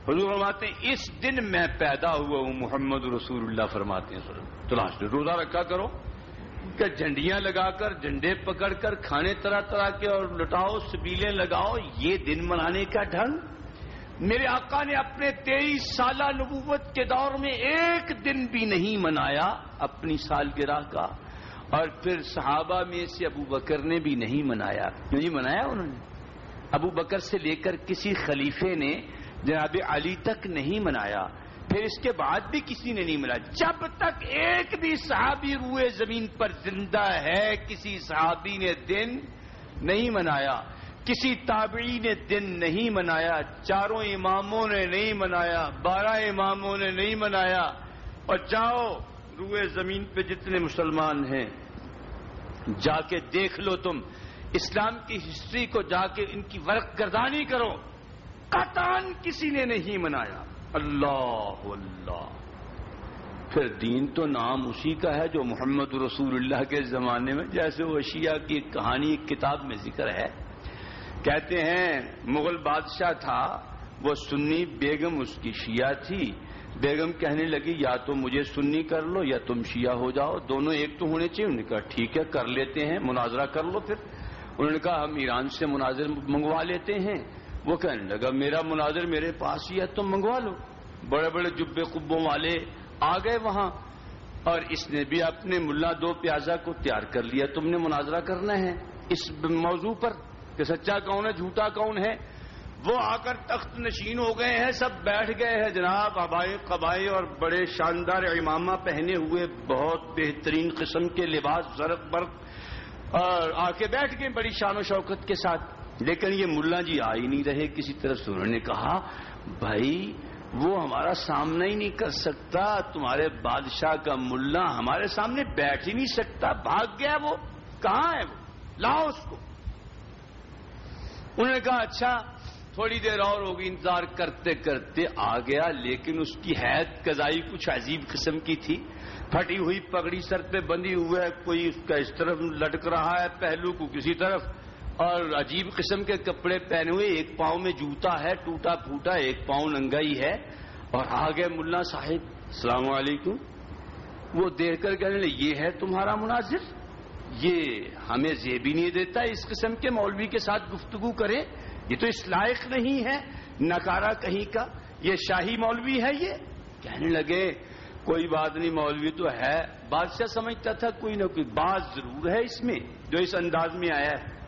حضور فرماتے ہیں، اس دن میں پیدا ہوا ہوں، محمد رسول اللہ فرماتے ہیں۔ تلاش روزہ رکھا کرو۔ کہ جھنڈیاں لگا کر، جھنڈے پکڑ کر، کھانے طرح طرح کے اور لٹاؤ، سبیلیں لگاؤ، یہ دن منانے کا ڈھنگ۔ میرے آقا نے اپنے تیئیس سالہ نبوت کے دور میں ایک دن بھی نہیں منایا اپنی سالگرہ کا، اور پھر صحابہ میں سے ابو بکر نے بھی نہیں منایا۔ نہیں منایا انہوں نے؟ ابو بکر سے لے کر کسی خلیفے نے جناب علی تک نہیں منایا۔ پھر اس کے بعد بھی کسی نے نہیں منایا۔ جب تک ایک بھی صحابی روئے زمین پر زندہ ہے، کسی صحابی نے دن نہیں منایا۔ کسی تابعی نے دن نہیں منایا، چاروں اماموں نے نہیں منایا، بارہ اماموں نے نہیں منایا، اور جاؤ روئے زمین پہ جتنے مسلمان ہیں۔ جا کے دیکھ لو تم، اسلام کی ہسٹری کو جا کے ان کی ورق گردانی کرو۔ قطان کسی نے نہیں منایا۔ اللہ اللہ۔ پھر دین تو نام اسی کا ہے جو محمد رسول اللہ کے زمانے میں، جیسے وہ اشیاء کی کہانی، ایک کتاب میں ذکر ہے۔ کہتے ہیں، مغل بادشاہ تھا، وہ سنی بیگم اس کی شیعہ تھی۔ بیگم کہنے لگی، یا تو مجھے سنی کر لو یا تم شیعہ ہو جاؤ۔ دونوں ایک تو ہونے چاہیے۔ انہوں نے کہا، ٹھیک ہے، کر لیتے ہیں، مناظرہ کر لو پھر۔ انہوں نے کہا، ہم ایران سے مناظر منگوا لیتے ہیں۔ وہ کہنے لگا، میرا مناظر میرے پاس ہی ہے، تم منگوا لو۔ بڑے بڑے جبے قبوں والے آ گئے وہاں۔ اور اس نے بھی اپنے ملا دو پیازا کو تیار کر لیا۔ تم نے مناظرہ کرنا ہے اس موضوع پر۔ کہ سچا کون ہے، جھوٹا کون ہے؟ وہ آ کر تخت نشین ہو گئے ہیں، سب بیٹھ گئے ہیں۔ جناب آبائی قبائی اور بڑے شاندار امامہ پہنے ہوئے بہت بہترین قسم کے لباس زرق برق اور آ کے بیٹھ گئے بڑی شان و شوکت کے ساتھ۔ لیکن یہ ملا جی آ ہی نہیں رہے کسی طرف سے۔ انہوں نے کہا، بھائی، وہ ہمارا سامنا ہی نہیں کر سکتا۔ تمہارے بادشاہ کا ملا ہمارے سامنے بیٹھ ہی نہیں سکتا۔ بھاگ گیا وہ، کہاں ہے وہ؟ لاؤ اس کو۔ انہوں نے کہا اچھا تھوڑی دیر اور ہوگی انتظار کرتے کرتے آ گیا، لیکن اس کی حید کزائی کچھ عجیب قسم کی تھی۔ پھٹی ہوئی پگڑی سر پہ بندی ہوئے کوئی اس کا اس طرف لٹک رہا ہے، پہلو کو کسی طرف۔ اور عجیب قسم کے کپڑے پہنے ہوئے ایک پاؤں میں جوتا ہے، ٹوٹا پھوٹا ایک پاؤں ننگائی ہے۔ اور آگے ملا صاحب، السلام علیکم وہ دیکھ کر کہنے لگے، یہ ہے تمہارا مناظر؟ یہ ہمیں زیبی نہیں دیتا اس قسم کے مولوی کے ساتھ گفتگو کرے، یہ تو اس لائق نہیں ہے، نکارا کہیں کا، یہ شاہی مولوی ہے یہ؟ کہنے لگے، کوئی بات نہیں مولوی تو ہے۔ بادشاہ سمجھتا تھا کوئی نہ کوئی بات ضرور ہے اس میں، جو اس انداز میں آیا ہے۔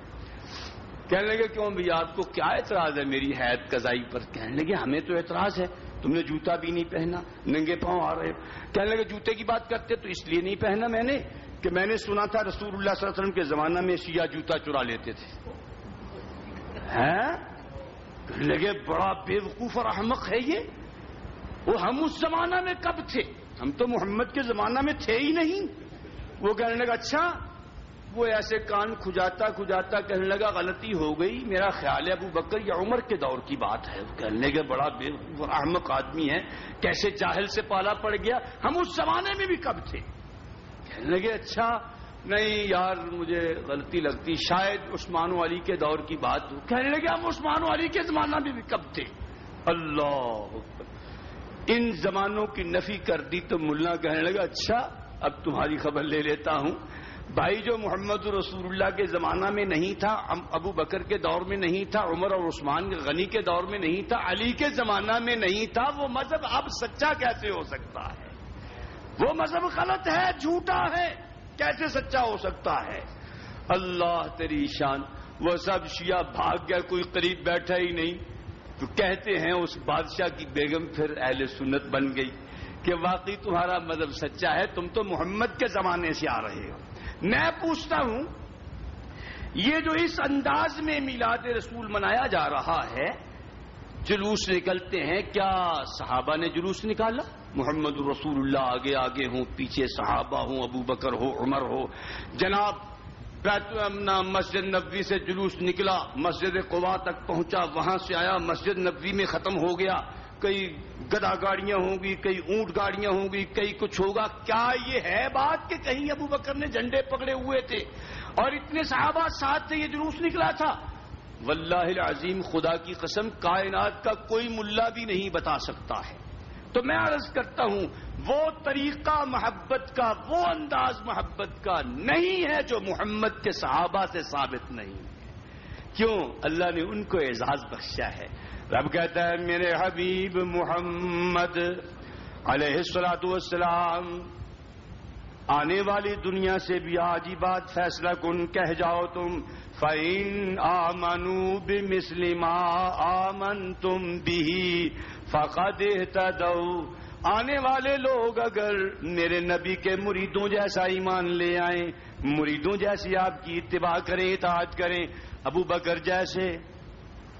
کہنے لگے، کیوں بھی آپ کو کیا اعتراض ہے میری حید کزائی پر؟ کہنے لگے، ہمیں تو اعتراض ہے، تم نے جوتا بھی نہیں پہنا، ننگے پاؤں آ رہے کہنے لگے، جوتے کی بات کرتے تو اس لیے نہیں پہنا میں نے؟ کہ میں نے سنا تھا رسول اللہ صلی اللہ علیہ وسلم کے زمانہ میں شیعہ جوتا چرا لیتے تھے۔ لگے بڑا بے وقوف اور احمق ہے یہ۔ وہ ہم اس زمانہ میں کب تھے؟ ہم تو محمد کے زمانہ میں تھے ہی نہیں۔ وہ کہنے لگا اچھا وہ ایسے کان کھجاتا کھجاتا کہنے لگا، غلطی ہو گئی۔ میرا خیال ہے ابو بکر یا عمر کے دور کی بات ہے۔ وہ کہنے کے بڑا بے احمق آدمی ہے۔ کیسے جاہل سے پالا پڑ گیا۔ ہم اس زمانے میں بھی کب تھے؟ کہنے لگے اچھا نہیں یار، مجھے غلطی لگتی، شاید عثمان علی کے دور کی بات ہو۔ کہنے لگے، ہم عثمان علی کے زمانہ میں بھی کب تھے؟ اللہ ان زمانوں کی نفی کر دی تو ملا کہنے لگا اچھا اب تمہاری خبر لے لیتا ہوں۔ بھائی، جو محمد رسول اللہ کے زمانہ میں نہیں تھا ابو بکر کے دور میں نہیں تھا، عمر اور عثمان غنی کے دور میں نہیں تھا، علی کے زمانہ میں نہیں تھا، وہ مذہب اب سچا کیسے ہو سکتا ہے؟ وہ مذہب غلط ہے، جھوٹا ہے۔ کیسے سچا ہو سکتا ہے؟ اللہ تری شان۔ وہ سب شیعہ بھاگ گیا کوئی قریب بیٹھا ہی نہیں۔ تو کہتے ہیں اس بادشاہ کی بیگم پھر اہل سنت بن گئی کہ واقعی تمہارا مذہب سچا ہے، تم تو محمد کے زمانے سے آ رہے ہو۔ میں پوچھتا ہوں، یہ جو اس انداز میں میلاد رسول منایا جا رہا ہے، جلوس نکلتے ہیں، کیا صحابہ نے جلوس نکالا؟ محمد رسول اللہ، آگے آگے ہوں، پیچھے صحابہ ہوں، ابو بکر ہو، عمر ہو۔ جناب، بیت امنا مسجد نبوی سے جلوس نکلا، مسجد قوا تک پہنچا، وہاں سے آیا، مسجد نبوی میں ختم ہو گیا۔ کئی گدا گاڑیاں ہوں گی، کئی اونٹ گاڑیاں ہوں گی، کئی کچھ ہوگا۔ کیا یہ ہے بات کہ کہیں ابو بکر نے جھنڈے پکڑے ہوئے تھے اور اتنے صحابہ ساتھ سے یہ جلوس نکلا تھا؟ واللہ العظیم، خدا کی قسم، کائنات کا کوئی ملا بھی نہیں بتا سکتا ہے۔ تو میں عرض کرتا ہوں، وہ طریقہ محبت کا، وہ انداز محبت کا نہیں ہے جو محمد کے صحابہ سے ثابت نہیں ہے۔ کیوں؟ اللہ نے ان کو اعزاز بخشا ہے۔ رب کہتا ہے، میرے حبیب محمد علیہ السلاۃ والسلام، آنے والی دنیا سے بھی آج ہی بات فیصلہ کن، کہہ جاؤ تم فعین آمنو بسلم آمن تم بھی فقد دو آنے والے لوگ اگر میرے نبی کے مریدوں جیسا ایمان لے آئیں، مریدوں جیسی آپ کی اتباع کریں، اطاعت کریں۔ ابو بکر جیسے،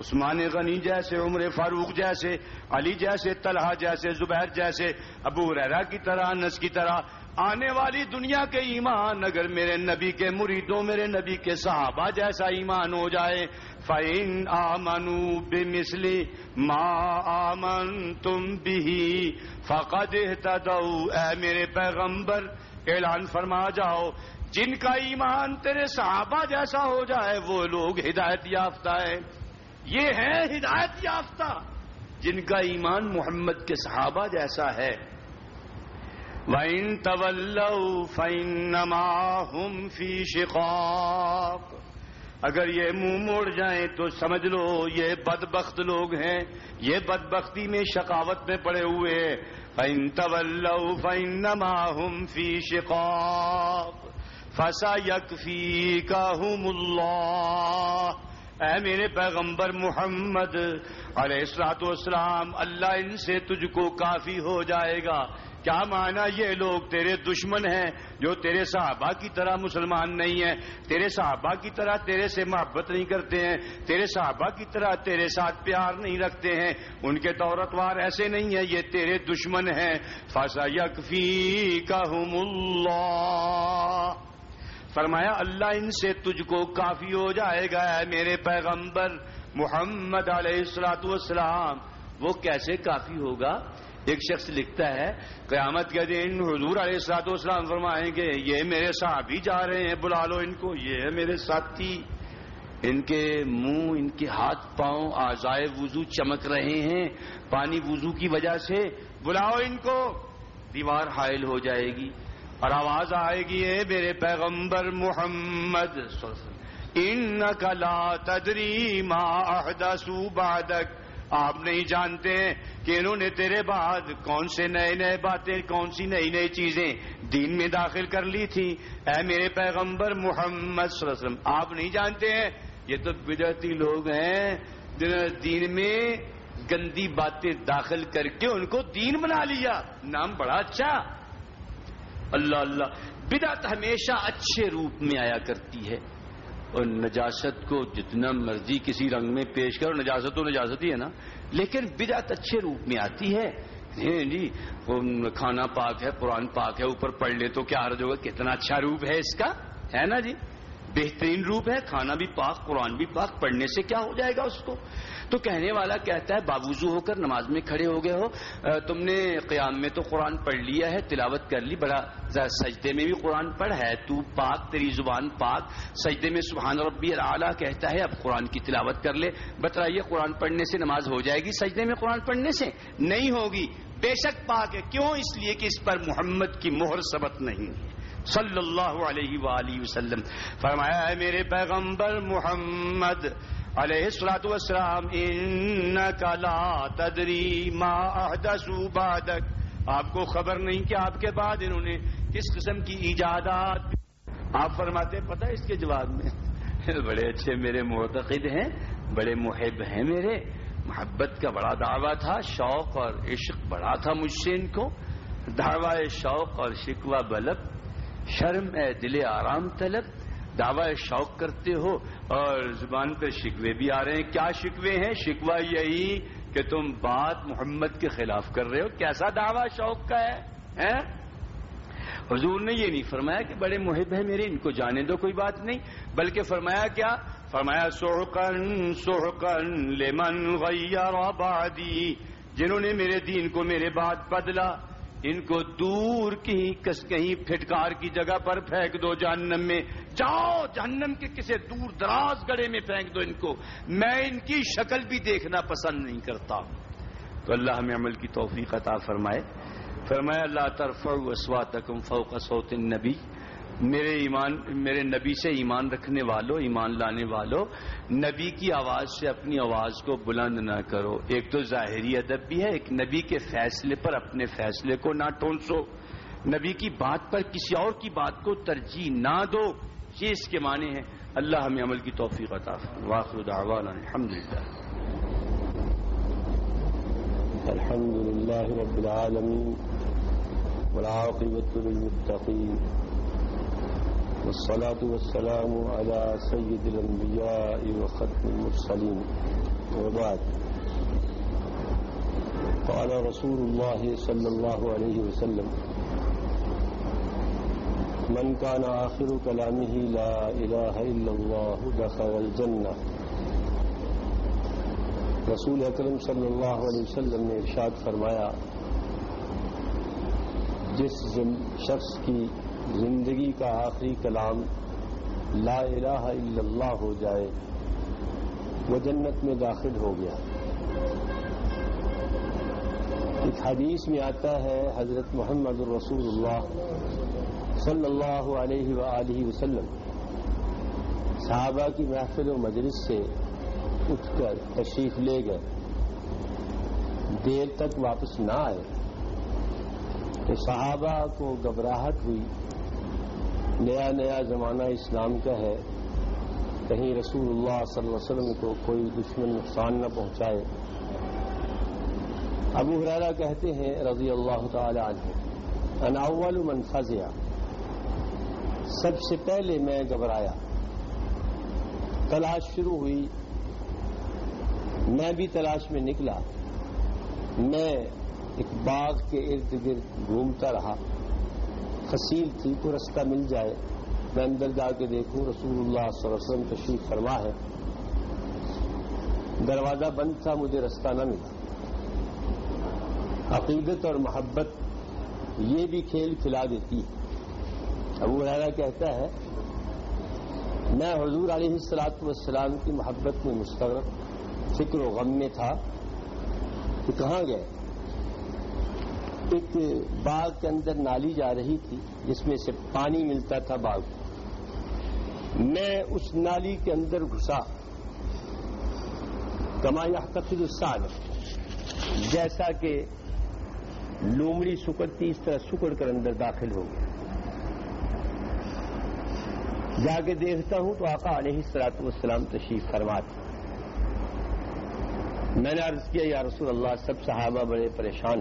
عثمان غنی جیسے، عمر فاروق جیسے، علی جیسے، طلحہ جیسے، زبیر جیسے، ابو ریرا کی طرح، انس کی طرح آنے والی دنیا کے ایمان، اگر میرے نبی کے مریدوں، میرے نبی کے صحابہ جیسا ایمان ہو جائے فعین آمنو بے مسلی ماں آمن تم بھی فقد اے میرے پیغمبر، اعلان فرما جاؤ، جن کا ایمان تیرے صحابہ جیسا ہو جائے، وہ لوگ ہدایت یافتہ ہے یہ ہے ہدایت یافتہ۔ جن کا ایمان محمد کے صحابہ جیسا ہے۔ وَإِن تَوَلَّوْا فَإِنَّمَا هُمْ فِي شِقَاقٍ۔ اگر یہ منہ موڑ جائیں تو سمجھ لو یہ بدبخت لوگ ہیں۔ یہ بدبختی میں شقاوت میں پڑے ہوئے فَإِن تَوَلَّوْا فَإِنَّمَا هُمْ فِي شِقَاقٍ۔ فَسَيَكْفِيكَهُمُ اللَّهُ۔ اے میرے پیغمبر محمد، علیہ السلاط والسلام، اللہ ان سے تجھ کو کافی ہو جائے گا۔ کیا مانا یہ لوگ تیرے دشمن ہیں جو تیرے صحابہ کی طرح مسلمان نہیں ہیں؟ تیرے صحابہ کی طرح تیرے سے محبت نہیں کرتے ہیں؟ تیرے صحابہ کی طرح تیرے ساتھ پیار نہیں رکھتے ہیں؟ ان کے دورتوار ایسے نہیں ہیں، یہ تیرے دشمن ہیں۔ فسا یکفی کا فرمایا، اللہ ان سے تجھ کو کافی ہو جائے گا میرے پیغمبر۔ محمد علیہ السلاۃ والسلام، وہ کیسے کافی ہوگا؟ ایک شخص لکھتا ہے، قیامت کے دن حضور علیہ السلاط والسلام فرمائیں گے، یہ میرے صحابی جا رہے ہیں بلا لو ان کو، یہ ہے میرے ساتھی۔ ان کے منہ، ان کے ہاتھ پاؤں آزائے وضو چمک رہے ہیں۔ پانی وضو کی وجہ سے بلاؤ ان کو، دیوار حائل ہو جائے گی۔ اور آواز آئے گی، اے میرے پیغمبر محمد ان کا لا تدری ما احدثوا بعدک۔ آپ نہیں جانتے ہیں کہ انہوں نے تیرے بعد کون سے نئے نئے باتیں، کون سی نئی نئی چیزیں دین میں داخل کر لی تھی۔ اے میرے پیغمبر محمد صلی اللہ علیہ وسلم، آپ نہیں جانتے ہیں؟ یہ تو بدعتی لوگ ہیں۔ دین میں گندی باتیں داخل کر کے ان کو دین بنا لیا۔ نام بڑا اچھا۔ اللہ اللہ۔ بدعت ہمیشہ اچھے روپ میں آیا کرتی ہے۔ اور نجاست کو جتنا مرضی کسی رنگ میں پیش کرو نجاست تو نجاست ہی ہے نا، لیکن بدعت اچھے روپ میں آتی ہے۔ جی کھانا پاک ہے، قرآن پاک ہے، اوپر پڑھ لے تو کیا حرج ہوگا؟ کتنا اچھا روپ ہے اس کا، ہے نا جی؟ بہترین روپ ہے، کھانا بھی پاک، قرآن بھی پاک، پڑھنے سے کیا ہو جائے گا اس کو؟ تو کہنے والا کہتا ہے بابوزو ہو کر نماز میں کھڑے ہو گئے ہو۔ تم نے قیام میں تو قرآن پڑھ لیا ہے، تلاوت کر لی، بڑا سجدے میں بھی قرآن پڑھ ہے۔ تو پاک، تیری زبان پاک۔ سجدے میں سبحان ربی اعلیٰ کہتا ہے، اب قرآن کی تلاوت کر لے۔ بتائیے قرآن پڑھنے سے نماز ہو جائے گی؟ سجدے میں قرآن پڑھنے سے نہیں ہوگی۔ بے شک پاک ہے۔ کیوں؟ اس لیے کہ اس پر محمد کی مہر سبق نہیں ہے۔ صلی اللہ علیہ وآلہ وسلم۔ فرمایا ہے میرے پیغمبر محمد علیہ السلاۃ والسلام، انکا لا تدری ما احدثوا بعدک۔ آپ کو خبر نہیں کہ آپ کے بعد انہوں نے کس قسم کی ایجادات آپ فرماتے پتہ اس کے جواب میں؟ بڑے اچھے میرے معتقد ہیں، بڑے محب ہیں میرے۔ محبت کا بڑا دعویٰ تھا، شوق اور عشق بڑا تھا مجھ سے ان کو۔ دعوی شوق اور شکوہ بلب شرم اے دل آرام طلب، دعوی شوق کرتے ہو اور زبان پہ شکوے بھی آ رہے ہیں۔ کیا شکوے ہیں؟ شکوہ یہی کہ تم بات محمد کے خلاف کر رہے ہو۔ کیسا دعوی شوق کا ہے؟ حضور نے یہ نہیں فرمایا کہ بڑے محب ہیں میرے، ان کو جانے دو، کوئی بات نہیں۔ بلکہ فرمایا کیا؟ فرمایا سوحقن سوحقن لمن غیر بعدی جنہوں نے میرے دین کو میرے بعد بدلا۔ ان کو دور کی کس کہیں پھٹکار کی جگہ پر پھینک دو جہنم میں۔ جاؤ، جہنم کے کسی دور دراز گڑے میں پھینک دو ان کو۔ میں ان کی شکل بھی دیکھنا پسند نہیں کرتا تو اللہ ہمیں عمل کی توفیق عطا فرمائے۔ فرمایا اللہ طرف اسواتکم فوق صوت النبی۔ میرے ایمان، میرے نبی سے ایمان رکھنے والوں ایمان لانے والوں نبی کی آواز سے اپنی آواز کو بلند نہ کرو۔ ایک تو ظاہری ادب بھی ہے، ایک نبی کے فیصلے پر اپنے فیصلے کو نہ ٹونسو۔ نبی کی بات پر کسی اور کی بات کو ترجیح نہ دو۔ یہ اس کے معنی ہے اللہ ہمیں عمل کی توفیق عطا واخر دعوانا الحمد للہ الحمد لله رب العالمين والعاقبة للمتقين والصلاة والسلام على سيد الأنبياء وختم المرسلين. وبعد. قال رسول الله صلى الله عليه وسلم، من كان آخر كلامه لا إله إلا الله دخل الجنة. رسول اکرم صلی اللہ علیہ وسلم نے ارشاد فرمایا، جس شخص کی زندگی کا آخری کلام لا الہ الا اللہ ہو جائے، وہ جنت میں داخل ہو گیا۔ ایک حدیث میں آتا ہے، حضرت محمد الرسول اللہ صلی اللہ علیہ وآلہ وسلم صحابہ کی محفل و مجلس سے اٹھ کر تشریف لے گئے۔ دیر تک واپس نہ آئے۔ تو صحابہ کو گھبراہٹ ہوئی۔ نیا نیا زمانہ اسلام کا ہے، کہیں رسول اللہ صلی اللہ علیہ وسلم کو کوئی دشمن نقصان نہ پہنچائے۔ ابو حرارہ کہتے ہیں، رضی اللہ تعالی عنہ اناول منفذیا سب سے پہلے میں گھبرایا۔ تلاش شروع ہوئی۔ میں بھی تلاش میں نکلا۔ میں ایک باغ کے ارد گرد گھومتا رہا۔ فصیل تھی کو رستہ مل جائے۔ میں اندر جا کے دیکھوں، رسول اللہ صلی اللہ علیہ وسلم تشریف فرما ہے۔ دروازہ بند تھا، مجھے رستہ نہ ملا۔ عقیدت اور محبت یہ بھی کھیل کھلا دیتی۔ ہے ابو حیرا کہتا ہے، میں حضور علیہ السلاط والسلام کی محبت میں مستغرق فکر و غم میں تھا کہ کہاں گئے؟ ایک باغ کے اندر نالی جا رہی تھی، جس میں سے پانی ملتا تھا باغ۔ کو میں اس نالی کے اندر گھسا۔ کما یا تفصیل جیسا کہ لومڑی سکڑتی اس طرح سکڑ کر اندر داخل ہو گیا جا کے دیکھتا ہوں تو آقا علیہ السلاط والسلام تشریف فرمات میں نے عرض کیا، یا رسول اللہ، سب صحابہ بڑے پریشان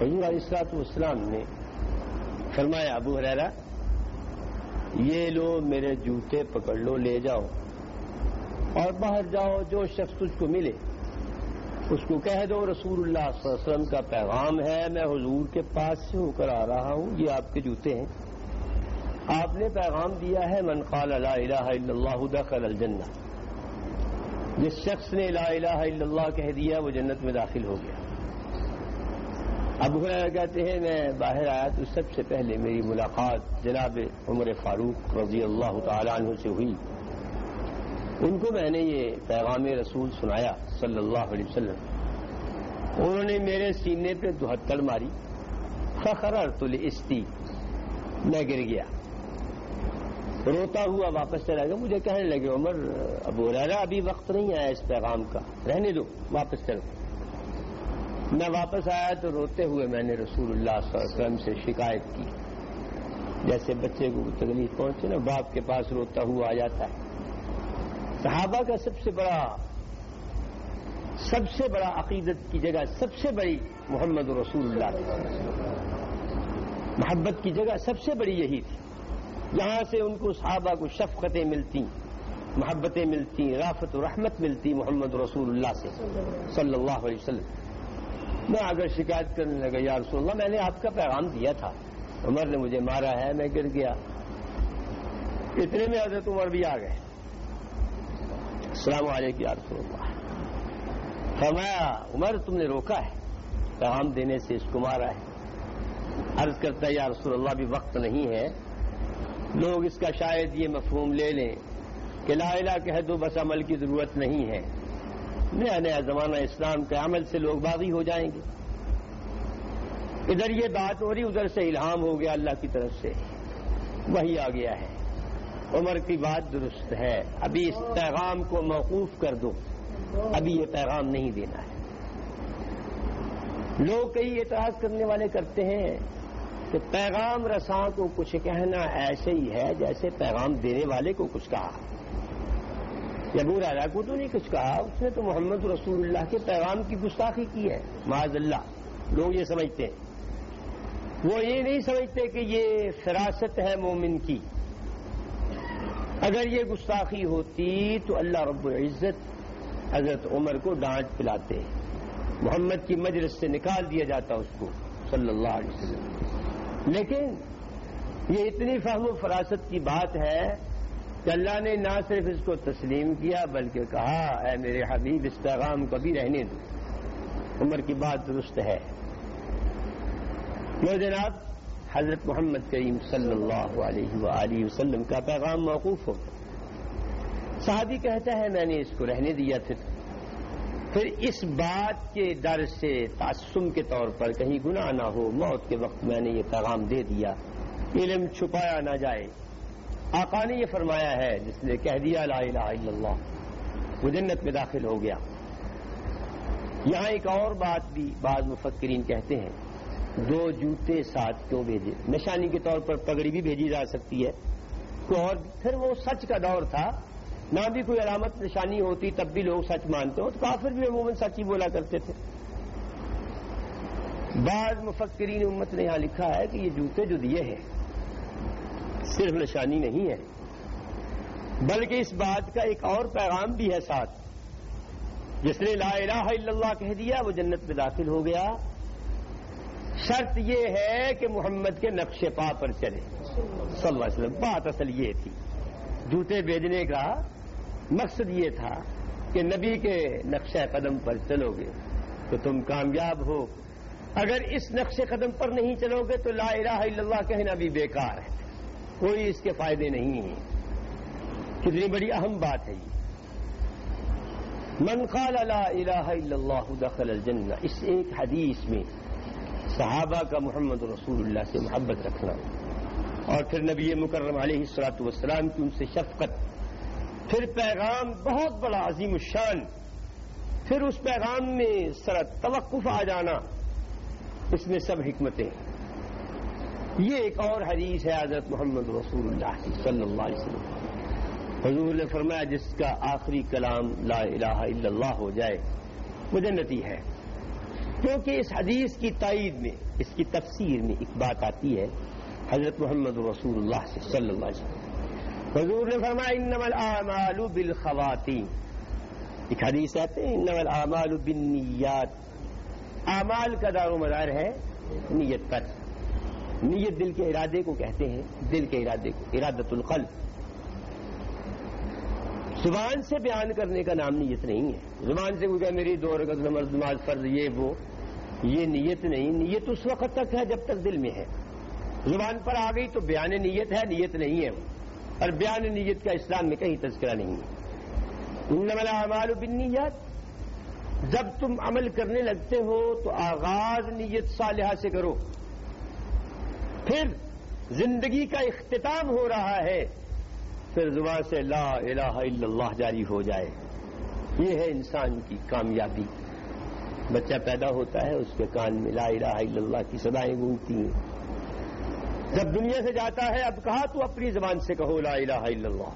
حضور علیہ السلاط والسلام نے فرمایا، ابو حرا یہ لو میرے جوتے پکڑ لو، لے جاؤ، اور باہر جاؤ، جو شخص تجھ کو ملے، اس کو کہہ دو، رسول اللہ صلی اللہ علیہ وسلم کا پیغام ہے، میں حضور کے پاس سے ہو کر آ رہا ہوں، یہ آپ کے جوتے ہیں۔ آپ نے پیغام دیا ہے، من قال لا الہ الا اللہ دخل الجنہ۔ جس شخص نے لا الہ الا اللہ کہہ دیا، وہ جنت میں داخل ہو گیا۔ اب کہتے ہیں، میں باہر آیا تو سب سے پہلے میری ملاقات جناب عمر فاروق رضی اللہ تعالی عنہ سے ہوئی۔ ان کو میں نے یہ پیغام رسول سنایا صلی اللہ علیہ وسلم۔ انہوں نے میرے سینے پہ دہتڑ ماری۔ فخر تل استی میں گر گیا۔ روتا ہوا واپس چلا گیا۔ مجھے کہنے لگے، عمر، ابو رہا ابھی وقت نہیں آیا اس پیغام کا۔ رہنے دو، واپس چلو۔ میں واپس آیا تو روتے ہوئے میں نے رسول اللہ صلی اللہ علیہ وسلم سے شکایت کی۔ جیسے بچے کو تکلیف پہنچے نا، باپ کے پاس روتا ہوا آ جاتا ہے۔ صحابہ کا سب سے بڑا، سب سے بڑا عقیدت کی جگہ، سب سے بڑی محمد رسول اللہ محبت کی جگہ سب سے بڑی یہی تھی۔ یہاں سے ان کو صحابہ کو شفقتیں ملتی محبتیں ملتی رافت و رحمت ملتی محمد رسول اللہ سے، صلی اللہ علیہ وسلم۔ میں اگر شکایت کرنے لگا، یا رسول اللہ، میں نے آپ کا پیغام دیا تھا۔ عمر نے مجھے مارا ہے، میں گر گیا۔ اتنے میں حضرت عمر بھی آ گئے۔ السلام علیکم، یا رسول اللہ۔ فرمایا، عمر، تم نے روکا ہے۔ پیغام دینے سے اس کو مارا ہے۔ عرض کرتا ہے، یا رسول اللہ بھی وقت نہیں ہے۔ لوگ اس کا شاید یہ مفہوم لے لیں کہ لا الہ کہہ دو، بس عمل کی ضرورت نہیں ہے۔ نیا نیا زمانہ اسلام کے عمل سے لوگ باغی ہو جائیں گے۔ ادھر یہ بات ہو رہی، ادھر سے الہام ہو گیا اللہ کی طرف سے۔ وہی آ گیا ہے۔ عمر کی بات درست ہے۔ ابھی اس پیغام کو موقوف کر دو۔ ابھی یہ پیغام نہیں دینا ہے۔ لوگ کئی اعتراض کرنے والے کرتے ہیں کہ پیغام رساں کو کچھ کہنا ایسے ہی ہے جیسے پیغام دینے والے کو کچھ کہا۔ ابو راجا کو تو نہیں کچھ کہا، اس نے تو محمد رسول اللہ کے پیغام کی گستاخی کی ہے، معاذ اللہ، لوگ یہ سمجھتے ہیں۔ وہ یہ نہیں سمجھتے کہ یہ فراست ہے مومن کی۔ اگر یہ گستاخی ہوتی تو اللہ رب العزت حضرت عمر کو ڈانٹ پلاتے۔ محمد کی مجلس سے نکال دیا جاتا اس کو، صلی اللہ علیہ وسلم۔ لیکن یہ اتنی فہم و فراست کی بات ہے کہ اللہ نے نہ صرف اس کو تسلیم کیا بلکہ کہا، اے میرے حبیب، اس پیغام کو بھی رہنے دو۔ عمر کی بات درست ہے۔ لو جناب، حضرت محمد کریم صلی اللہ علیہ وآلہ وسلم کا پیغام موقوف ہو۔ صحابی کہتا ہے، میں نے اس کو رہنے دیا پھر پھر اس بات کے ڈر سے تعصم کے طور پر کہیں گناہ نہ ہو، موت کے وقت میں نے یہ پیغام دے دیا۔ علم چھپایا نہ جائے۔ آقا نے یہ فرمایا ہے، جس نے کہہ دیا لا الہ الا اللہ، وہ جنت میں داخل ہو گیا۔ یہاں ایک اور بات بھی بعض مفکرین کہتے ہیں، دو جوتے ساتھ کیوں بھیجے؟ نشانی کے طور پر پگڑی بھی بھیجی جا سکتی ہے۔ اور پھر وہ سچ کا دور تھا، نہ بھی کوئی علامت نشانی ہوتی، تب بھی لوگ سچ مانتے ہو تو کافر بھی عموماً سچ ہی بولا کرتے تھے۔ بعض مفکرین امت نے یہاں لکھا ہے کہ یہ جوتے جو دیے ہیں صرف نشانی نہیں ہے، بلکہ اس بات کا ایک اور پیغام بھی ہے ساتھ۔ جس نے لا الہ الا اللہ کہہ دیا، وہ جنت میں داخل ہو گیا۔ شرط یہ ہے کہ محمد کے نقش پا پر چلے۔ صلی اللہ علیہ وسلم، بات اصل یہ تھی۔ جوتے بھیجنے کا مقصد یہ تھا کہ نبی کے نقش قدم پر چلو گے تو تم کامیاب ہو۔ اگر اس نقش قدم پر نہیں چلو گے تو لا الہ الا اللہ کہنا بھی بیکار ہے۔ کوئی اس کے فائدے نہیں ہیں۔ کتنی بڑی اہم بات ہے یہ۔ من قال لا الہ الا اللہ دخل الجنہ، اس ایک حدیث میں صحابہ کا محمد رسول اللہ سے محبت رکھنا۔ اور پھر نبی مکرم علیہ السلاۃ والسلام کی ان سے شفقت۔ پھر پیغام بہت بڑا عظیم الشان۔ پھر اس پیغام میں سرت توقف آ جانا۔ اس میں سب حکمتیں۔ ہیں یہ ایک اور حدیث ہے حضرت محمد رسول اللہ صلی اللہ علیہ وسلم۔ حضور نے فرمایا جس کا آخری کلام لا الہ الا اللہ ہو جائے وہ جنتی ہے۔ کیونکہ اس حدیث کی تائید میں، اس کی تفسیر میں ایک بات آتی ہے، حضرت محمد رسول اللہ سے صلی اللہ علیہ وسلم۔ حضور نے فرمایا، انما الاعمال بالخواتین ایک حدیث آتے ہیں انما الاعمال بالنیات۔ اعمال کا دار و مدار ہے، نیت پر۔ نیت دل کے ارادے کو کہتے ہیں، دل کے ارادے کو، ارادت القلب۔ زبان سے بیان کرنے کا نام نیت نہیں ہے۔ زبان سے کوئی کہ میری دو رکعت نماز نماز فرض، یہ وہ، یہ نیت نہیں۔ نیت اس وقت تک ہے جب تک دل میں ہے۔ زبان پر آ گئی تو بیان نیت ہے، نیت نہیں ہے۔ اور بیان نیت کا اسلام میں کہیں تذکرہ نہیں ہے۔ ان بالنیات جب تم عمل کرنے لگتے ہو تو آغاز نیت صالحہ سے کرو۔ پھر زندگی کا اختتام ہو رہا ہے، پھر زبان سے لا الہ الا اللہ جاری ہو جائے۔ یہ ہے انسان کی کامیابی۔ بچہ پیدا ہوتا ہے، اس کے کان میں لا الہ الا اللہ کی سدائیں گونگتی ہیں۔ جب دنیا سے جاتا ہے، اب کہا تو اپنی زبان سے کہو لا الہ الا اللہ؟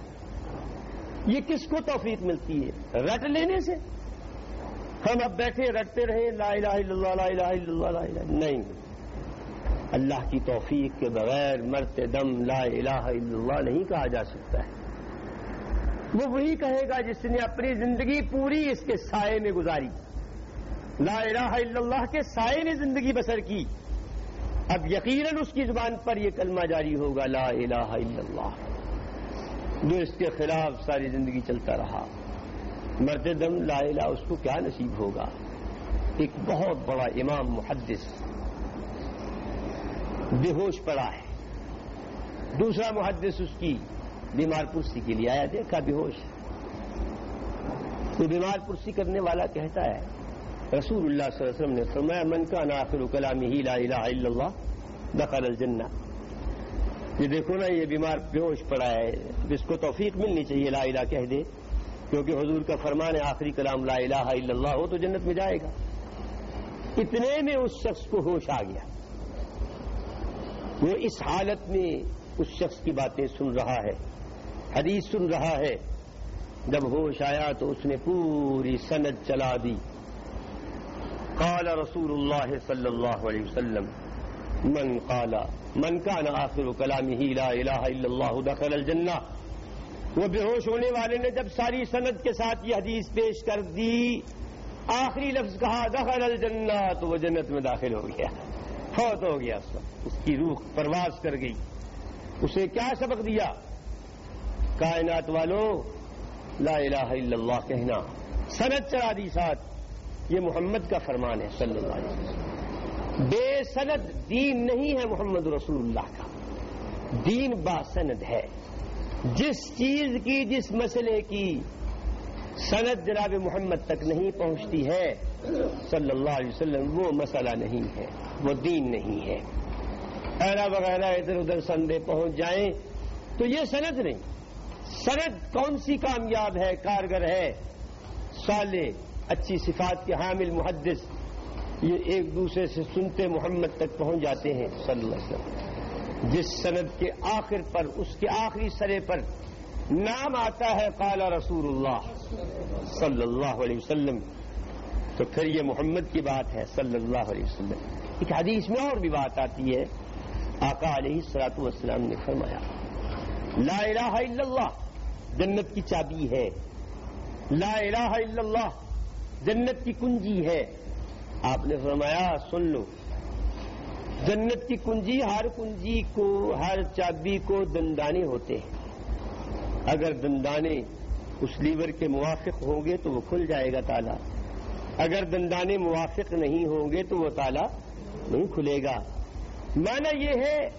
یہ کس کو توفیق ملتی ہے؟ رٹ لینے سے۔ ہم اب بیٹھے، رٹتے رہے، لا الہ الا اللہ، لا الہ الا اللہ، لا الہ نہیں۔ اللہ کی توفیق کے بغیر مرتے دم لا الہ الا اللہ نہیں کہا جا سکتا ہے۔ وہ وہی کہے گا جس نے اپنی زندگی پوری اس کے سائے میں گزاری۔ لا الہ الا اللہ کے سائے میں زندگی بسر کی۔ اب یقیناً اس کی زبان پر یہ کلمہ جاری ہوگا، لا الہ الا اللہ۔ جو اس کے خلاف ساری زندگی چلتا رہا۔ مرد دم لا الہ اس کو کیا نصیب ہوگا؟ ایک بہت بڑا امام، محدث۔ بے ہوش پڑا ہے۔ دوسرا محدث اس کی بیمار پرسی کے لیے آیا، دیکھا بے ہوش تو بیمار پرسی کرنے والا کہتا ہے رسول اللہ صلی اللہ علیہ وسلم نے فرمایا، من کا ناخر کلام ہی لا الہ الا اللہ، دخل الجنہ۔ یہ دیکھو نا، یہ بیمار بیوش پڑا ہے۔ جس کو توفیق ملنی چاہیے، لا الہ کہہ دے۔ کیونکہ حضور کا فرمان ہے، آخری کلام لا الہ الا اللہ ہو تو جنت میں جائے گا۔ اتنے میں اس شخص کو ہوش آ گیا۔ وہ اس حالت میں اس شخص کی باتیں سن رہا ہے، حدیث سن رہا ہے۔ جب ہوش آیا تو اس نے پوری سند چلا دی۔ قال رسول اللہ صلی اللہ علیہ وسلم، من قال، من كان آخر كلامه لا الہ الا اللہ دخل الجنہ۔ وہ بے ہوش ہونے والے نے جب ساری سند کے ساتھ یہ حدیث پیش کر دی، آخری لفظ کہا، دخل الجنہ، تو وہ جنت میں داخل ہو گیا۔ فوت ہو گیا اس وقت۔ اس کی روح پرواز کر گئی۔ اسے کیا سبق دیا؟ کائنات والوں، لا الہ الا اللہ کہنا۔ سند چڑھا دی ساتھ۔ یہ محمد کا فرمان ہے صلی اللہ علیہ وسلم۔ بے سند دین نہیں ہے محمد رسول اللہ کا۔ دین با سند ہے۔ جس چیز کی، جس مسئلے کی سند جناب محمد تک نہیں پہنچتی ہے صلی اللہ علیہ وسلم، وہ مسئلہ نہیں ہے، وہ دین نہیں ہے۔ ایرا وغیرہ ادھر ادھر سندے پہنچ جائیں تو یہ سند نہیں۔ سند کون سی کامیاب ہے، کارگر ہے؟ سالے اچھی صفات کے حامل محدث۔ یہ ایک دوسرے سے سنتے محمد تک پہنچ جاتے ہیں، صلی اللہ علیہ وسلم۔ جس سند کے آخر پر، اس کے آخری سرے پر نام آتا ہے کالا رسول اللہ صلی اللہ علیہ وسلم۔ تو پھر یہ محمد کی بات ہے صلی اللہ علیہ وسلم۔ ایک حدیث میں اور بھی بات آتی ہے۔ آقا علیہ السلاط والسلام نے فرمایا، لا الہ الا اللہ، جنت کی چابی ہے۔ لا الہ الا اللہ، جنت کی کنجی ہے۔ آپ نے فرمایا، سن لو، جنت کی کنجی، ہر کنجی کو، ہر چابی کو دندانے ہوتے ہیں۔ اگر دندانے اس لیور کے موافق ہوں گے تو وہ کھل جائے گا تالا۔ اگر دندانے موافق نہیں ہوں گے تو وہ تالا نہیں کھلے گا۔ مانا یہ ہے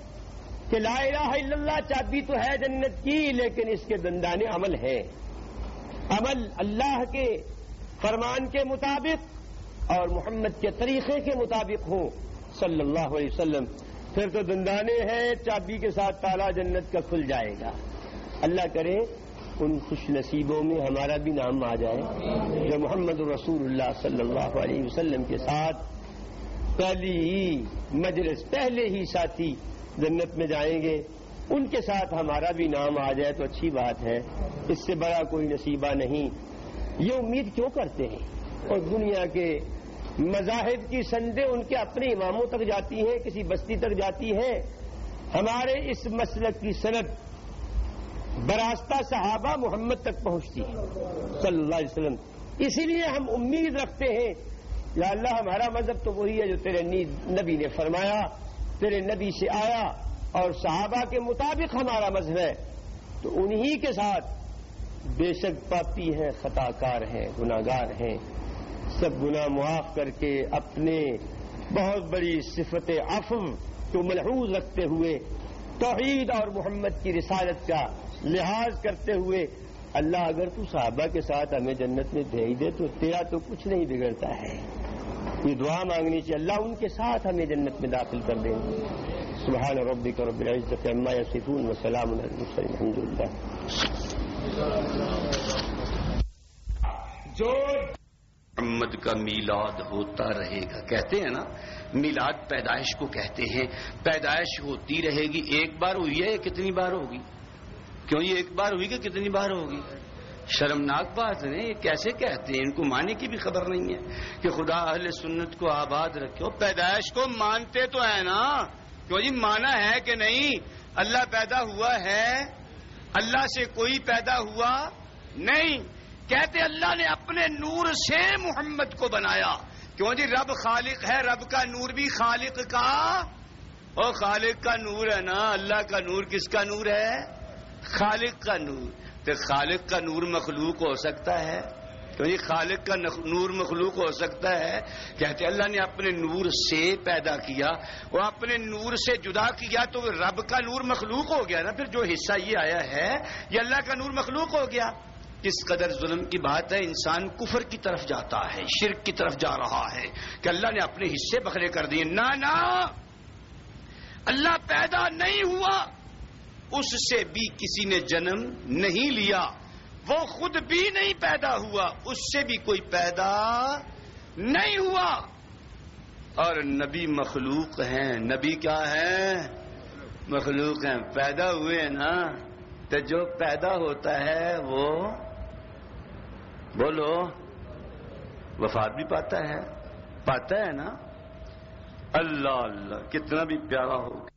کہ لا الہ الا اللہ چابی تو ہے جنت کی، لیکن اس کے دندانے عمل ہے عمل اللہ کے فرمان کے مطابق اور محمد کے طریقے کے مطابق ہو صلی اللہ علیہ وسلم۔ پھر تو دندانے ہیں، چابی کے ساتھ تالا جنت کا کھل جائے گا۔ اللہ کرے ان خوش نصیبوں میں ہمارا بھی نام آ جائے، جو محمد رسول اللہ صلی اللہ علیہ وسلم کے ساتھ پہلی ہی مجلس، پہلے ہی ساتھی جنت میں جائیں گے، ان کے ساتھ ہمارا بھی نام آ جائے تو اچھی بات ہے، اس سے بڑا کوئی نصیبہ نہیں۔ یہ امید کیوں کرتے ہیں؟ اور دنیا کے مذاہب کی سندیں ان کے اپنے اماموں تک جاتی ہیں، کسی بستی تک جاتی ہے ہمارے اس مسلک کی صنعت براستہ صحابہ محمد تک پہنچتی ہے۔ صلی اللہ علیہ وسلم۔ اسی لیے ہم امید رکھتے ہیں، یا اللہ ہمارا مذہب تو وہی ہے جو تیرے نبی نے فرمایا، تیرے نبی سے آیا اور صحابہ کے مطابق ہمارا مذہب ہے۔ تو انہی کے ساتھ بے شک پاپی ہیں خطا کار ہیں گناگار ہیں۔ سب گناہ معاف کر کے اپنے بہت بڑی صفت عفو کو ملحوظ رکھتے ہوئے توحید اور محمد کی رسالت کا لحاظ کرتے ہوئے اللہ اگر تو صحابہ کے ساتھ ہمیں جنت میں بھیج دے تو تیرا تو کچھ نہیں بگڑتا ہے۔ یہ دعا مانگنی چاہیے۔ اللہ ان کے ساتھ ہمیں جنت میں داخل کر دیں سبحان ربک رب العزت عما یصفون وسلام علی الحمد للہ جو محمد کا میلاد ہوتا رہے گا، کہتے ہیں نا، میلاد پیدائش کو کہتے ہیں۔ پیدائش ہوتی رہے گی۔ ایک بار ہوئی ہے کتنی بار ہوگی؟ کیوں یہ ایک بار ہوئی کہ کتنی بار ہوگی؟ شرمناک بات ہے، یہ کیسے کہتے ہیں؟ ان کو ماننے کی بھی خبر نہیں ہے کہ خدا اہل سنت کو آباد رکھو پیدائش کو مانتے تو ہے نا؟ کیوں جی مانا ہے کہ نہیں؟ اللہ پیدا ہوا ہے، اللہ سے کوئی پیدا ہوا نہیں۔ کہتے اللہ نے اپنے نور سے محمد کو بنایا۔ کیوں جی رب خالق ہے، رب کا نور بھی خالق کا۔ اور خالق کا نور ہے نا، اللہ کا نور کس کا نور ہے؟ خالق کا نور تو خالق کا نور مخلوق ہو سکتا ہے تو یہ خالق کا نور مخلوق ہو سکتا ہے کہتے اللہ نے اپنے نور سے پیدا کیا وہ اپنے نور سے جدا کیا تو رب کا نور مخلوق ہو گیا نا پھر جو حصہ یہ آیا ہے یہ اللہ کا نور مخلوق ہو گیا کس قدر ظلم کی بات ہے انسان کفر کی طرف جاتا ہے شرک کی طرف جا رہا ہے کہ اللہ نے اپنے حصے بکھرے کر دیے نہ اللہ پیدا نہیں ہوا اس سے بھی کسی نے جنم نہیں لیا۔ وہ خود بھی نہیں پیدا ہوا، اس سے بھی کوئی پیدا نہیں ہوا۔ اور نبی مخلوق ہیں۔ نبی کیا ہے مخلوق ہیں۔ پیدا ہوئے نا۔ تو جو پیدا ہوتا ہے وہ بولو، وفات بھی پاتا ہے۔ پاتا ہے نا۔ اللہ اللہ، کتنا بھی پیارا ہوگا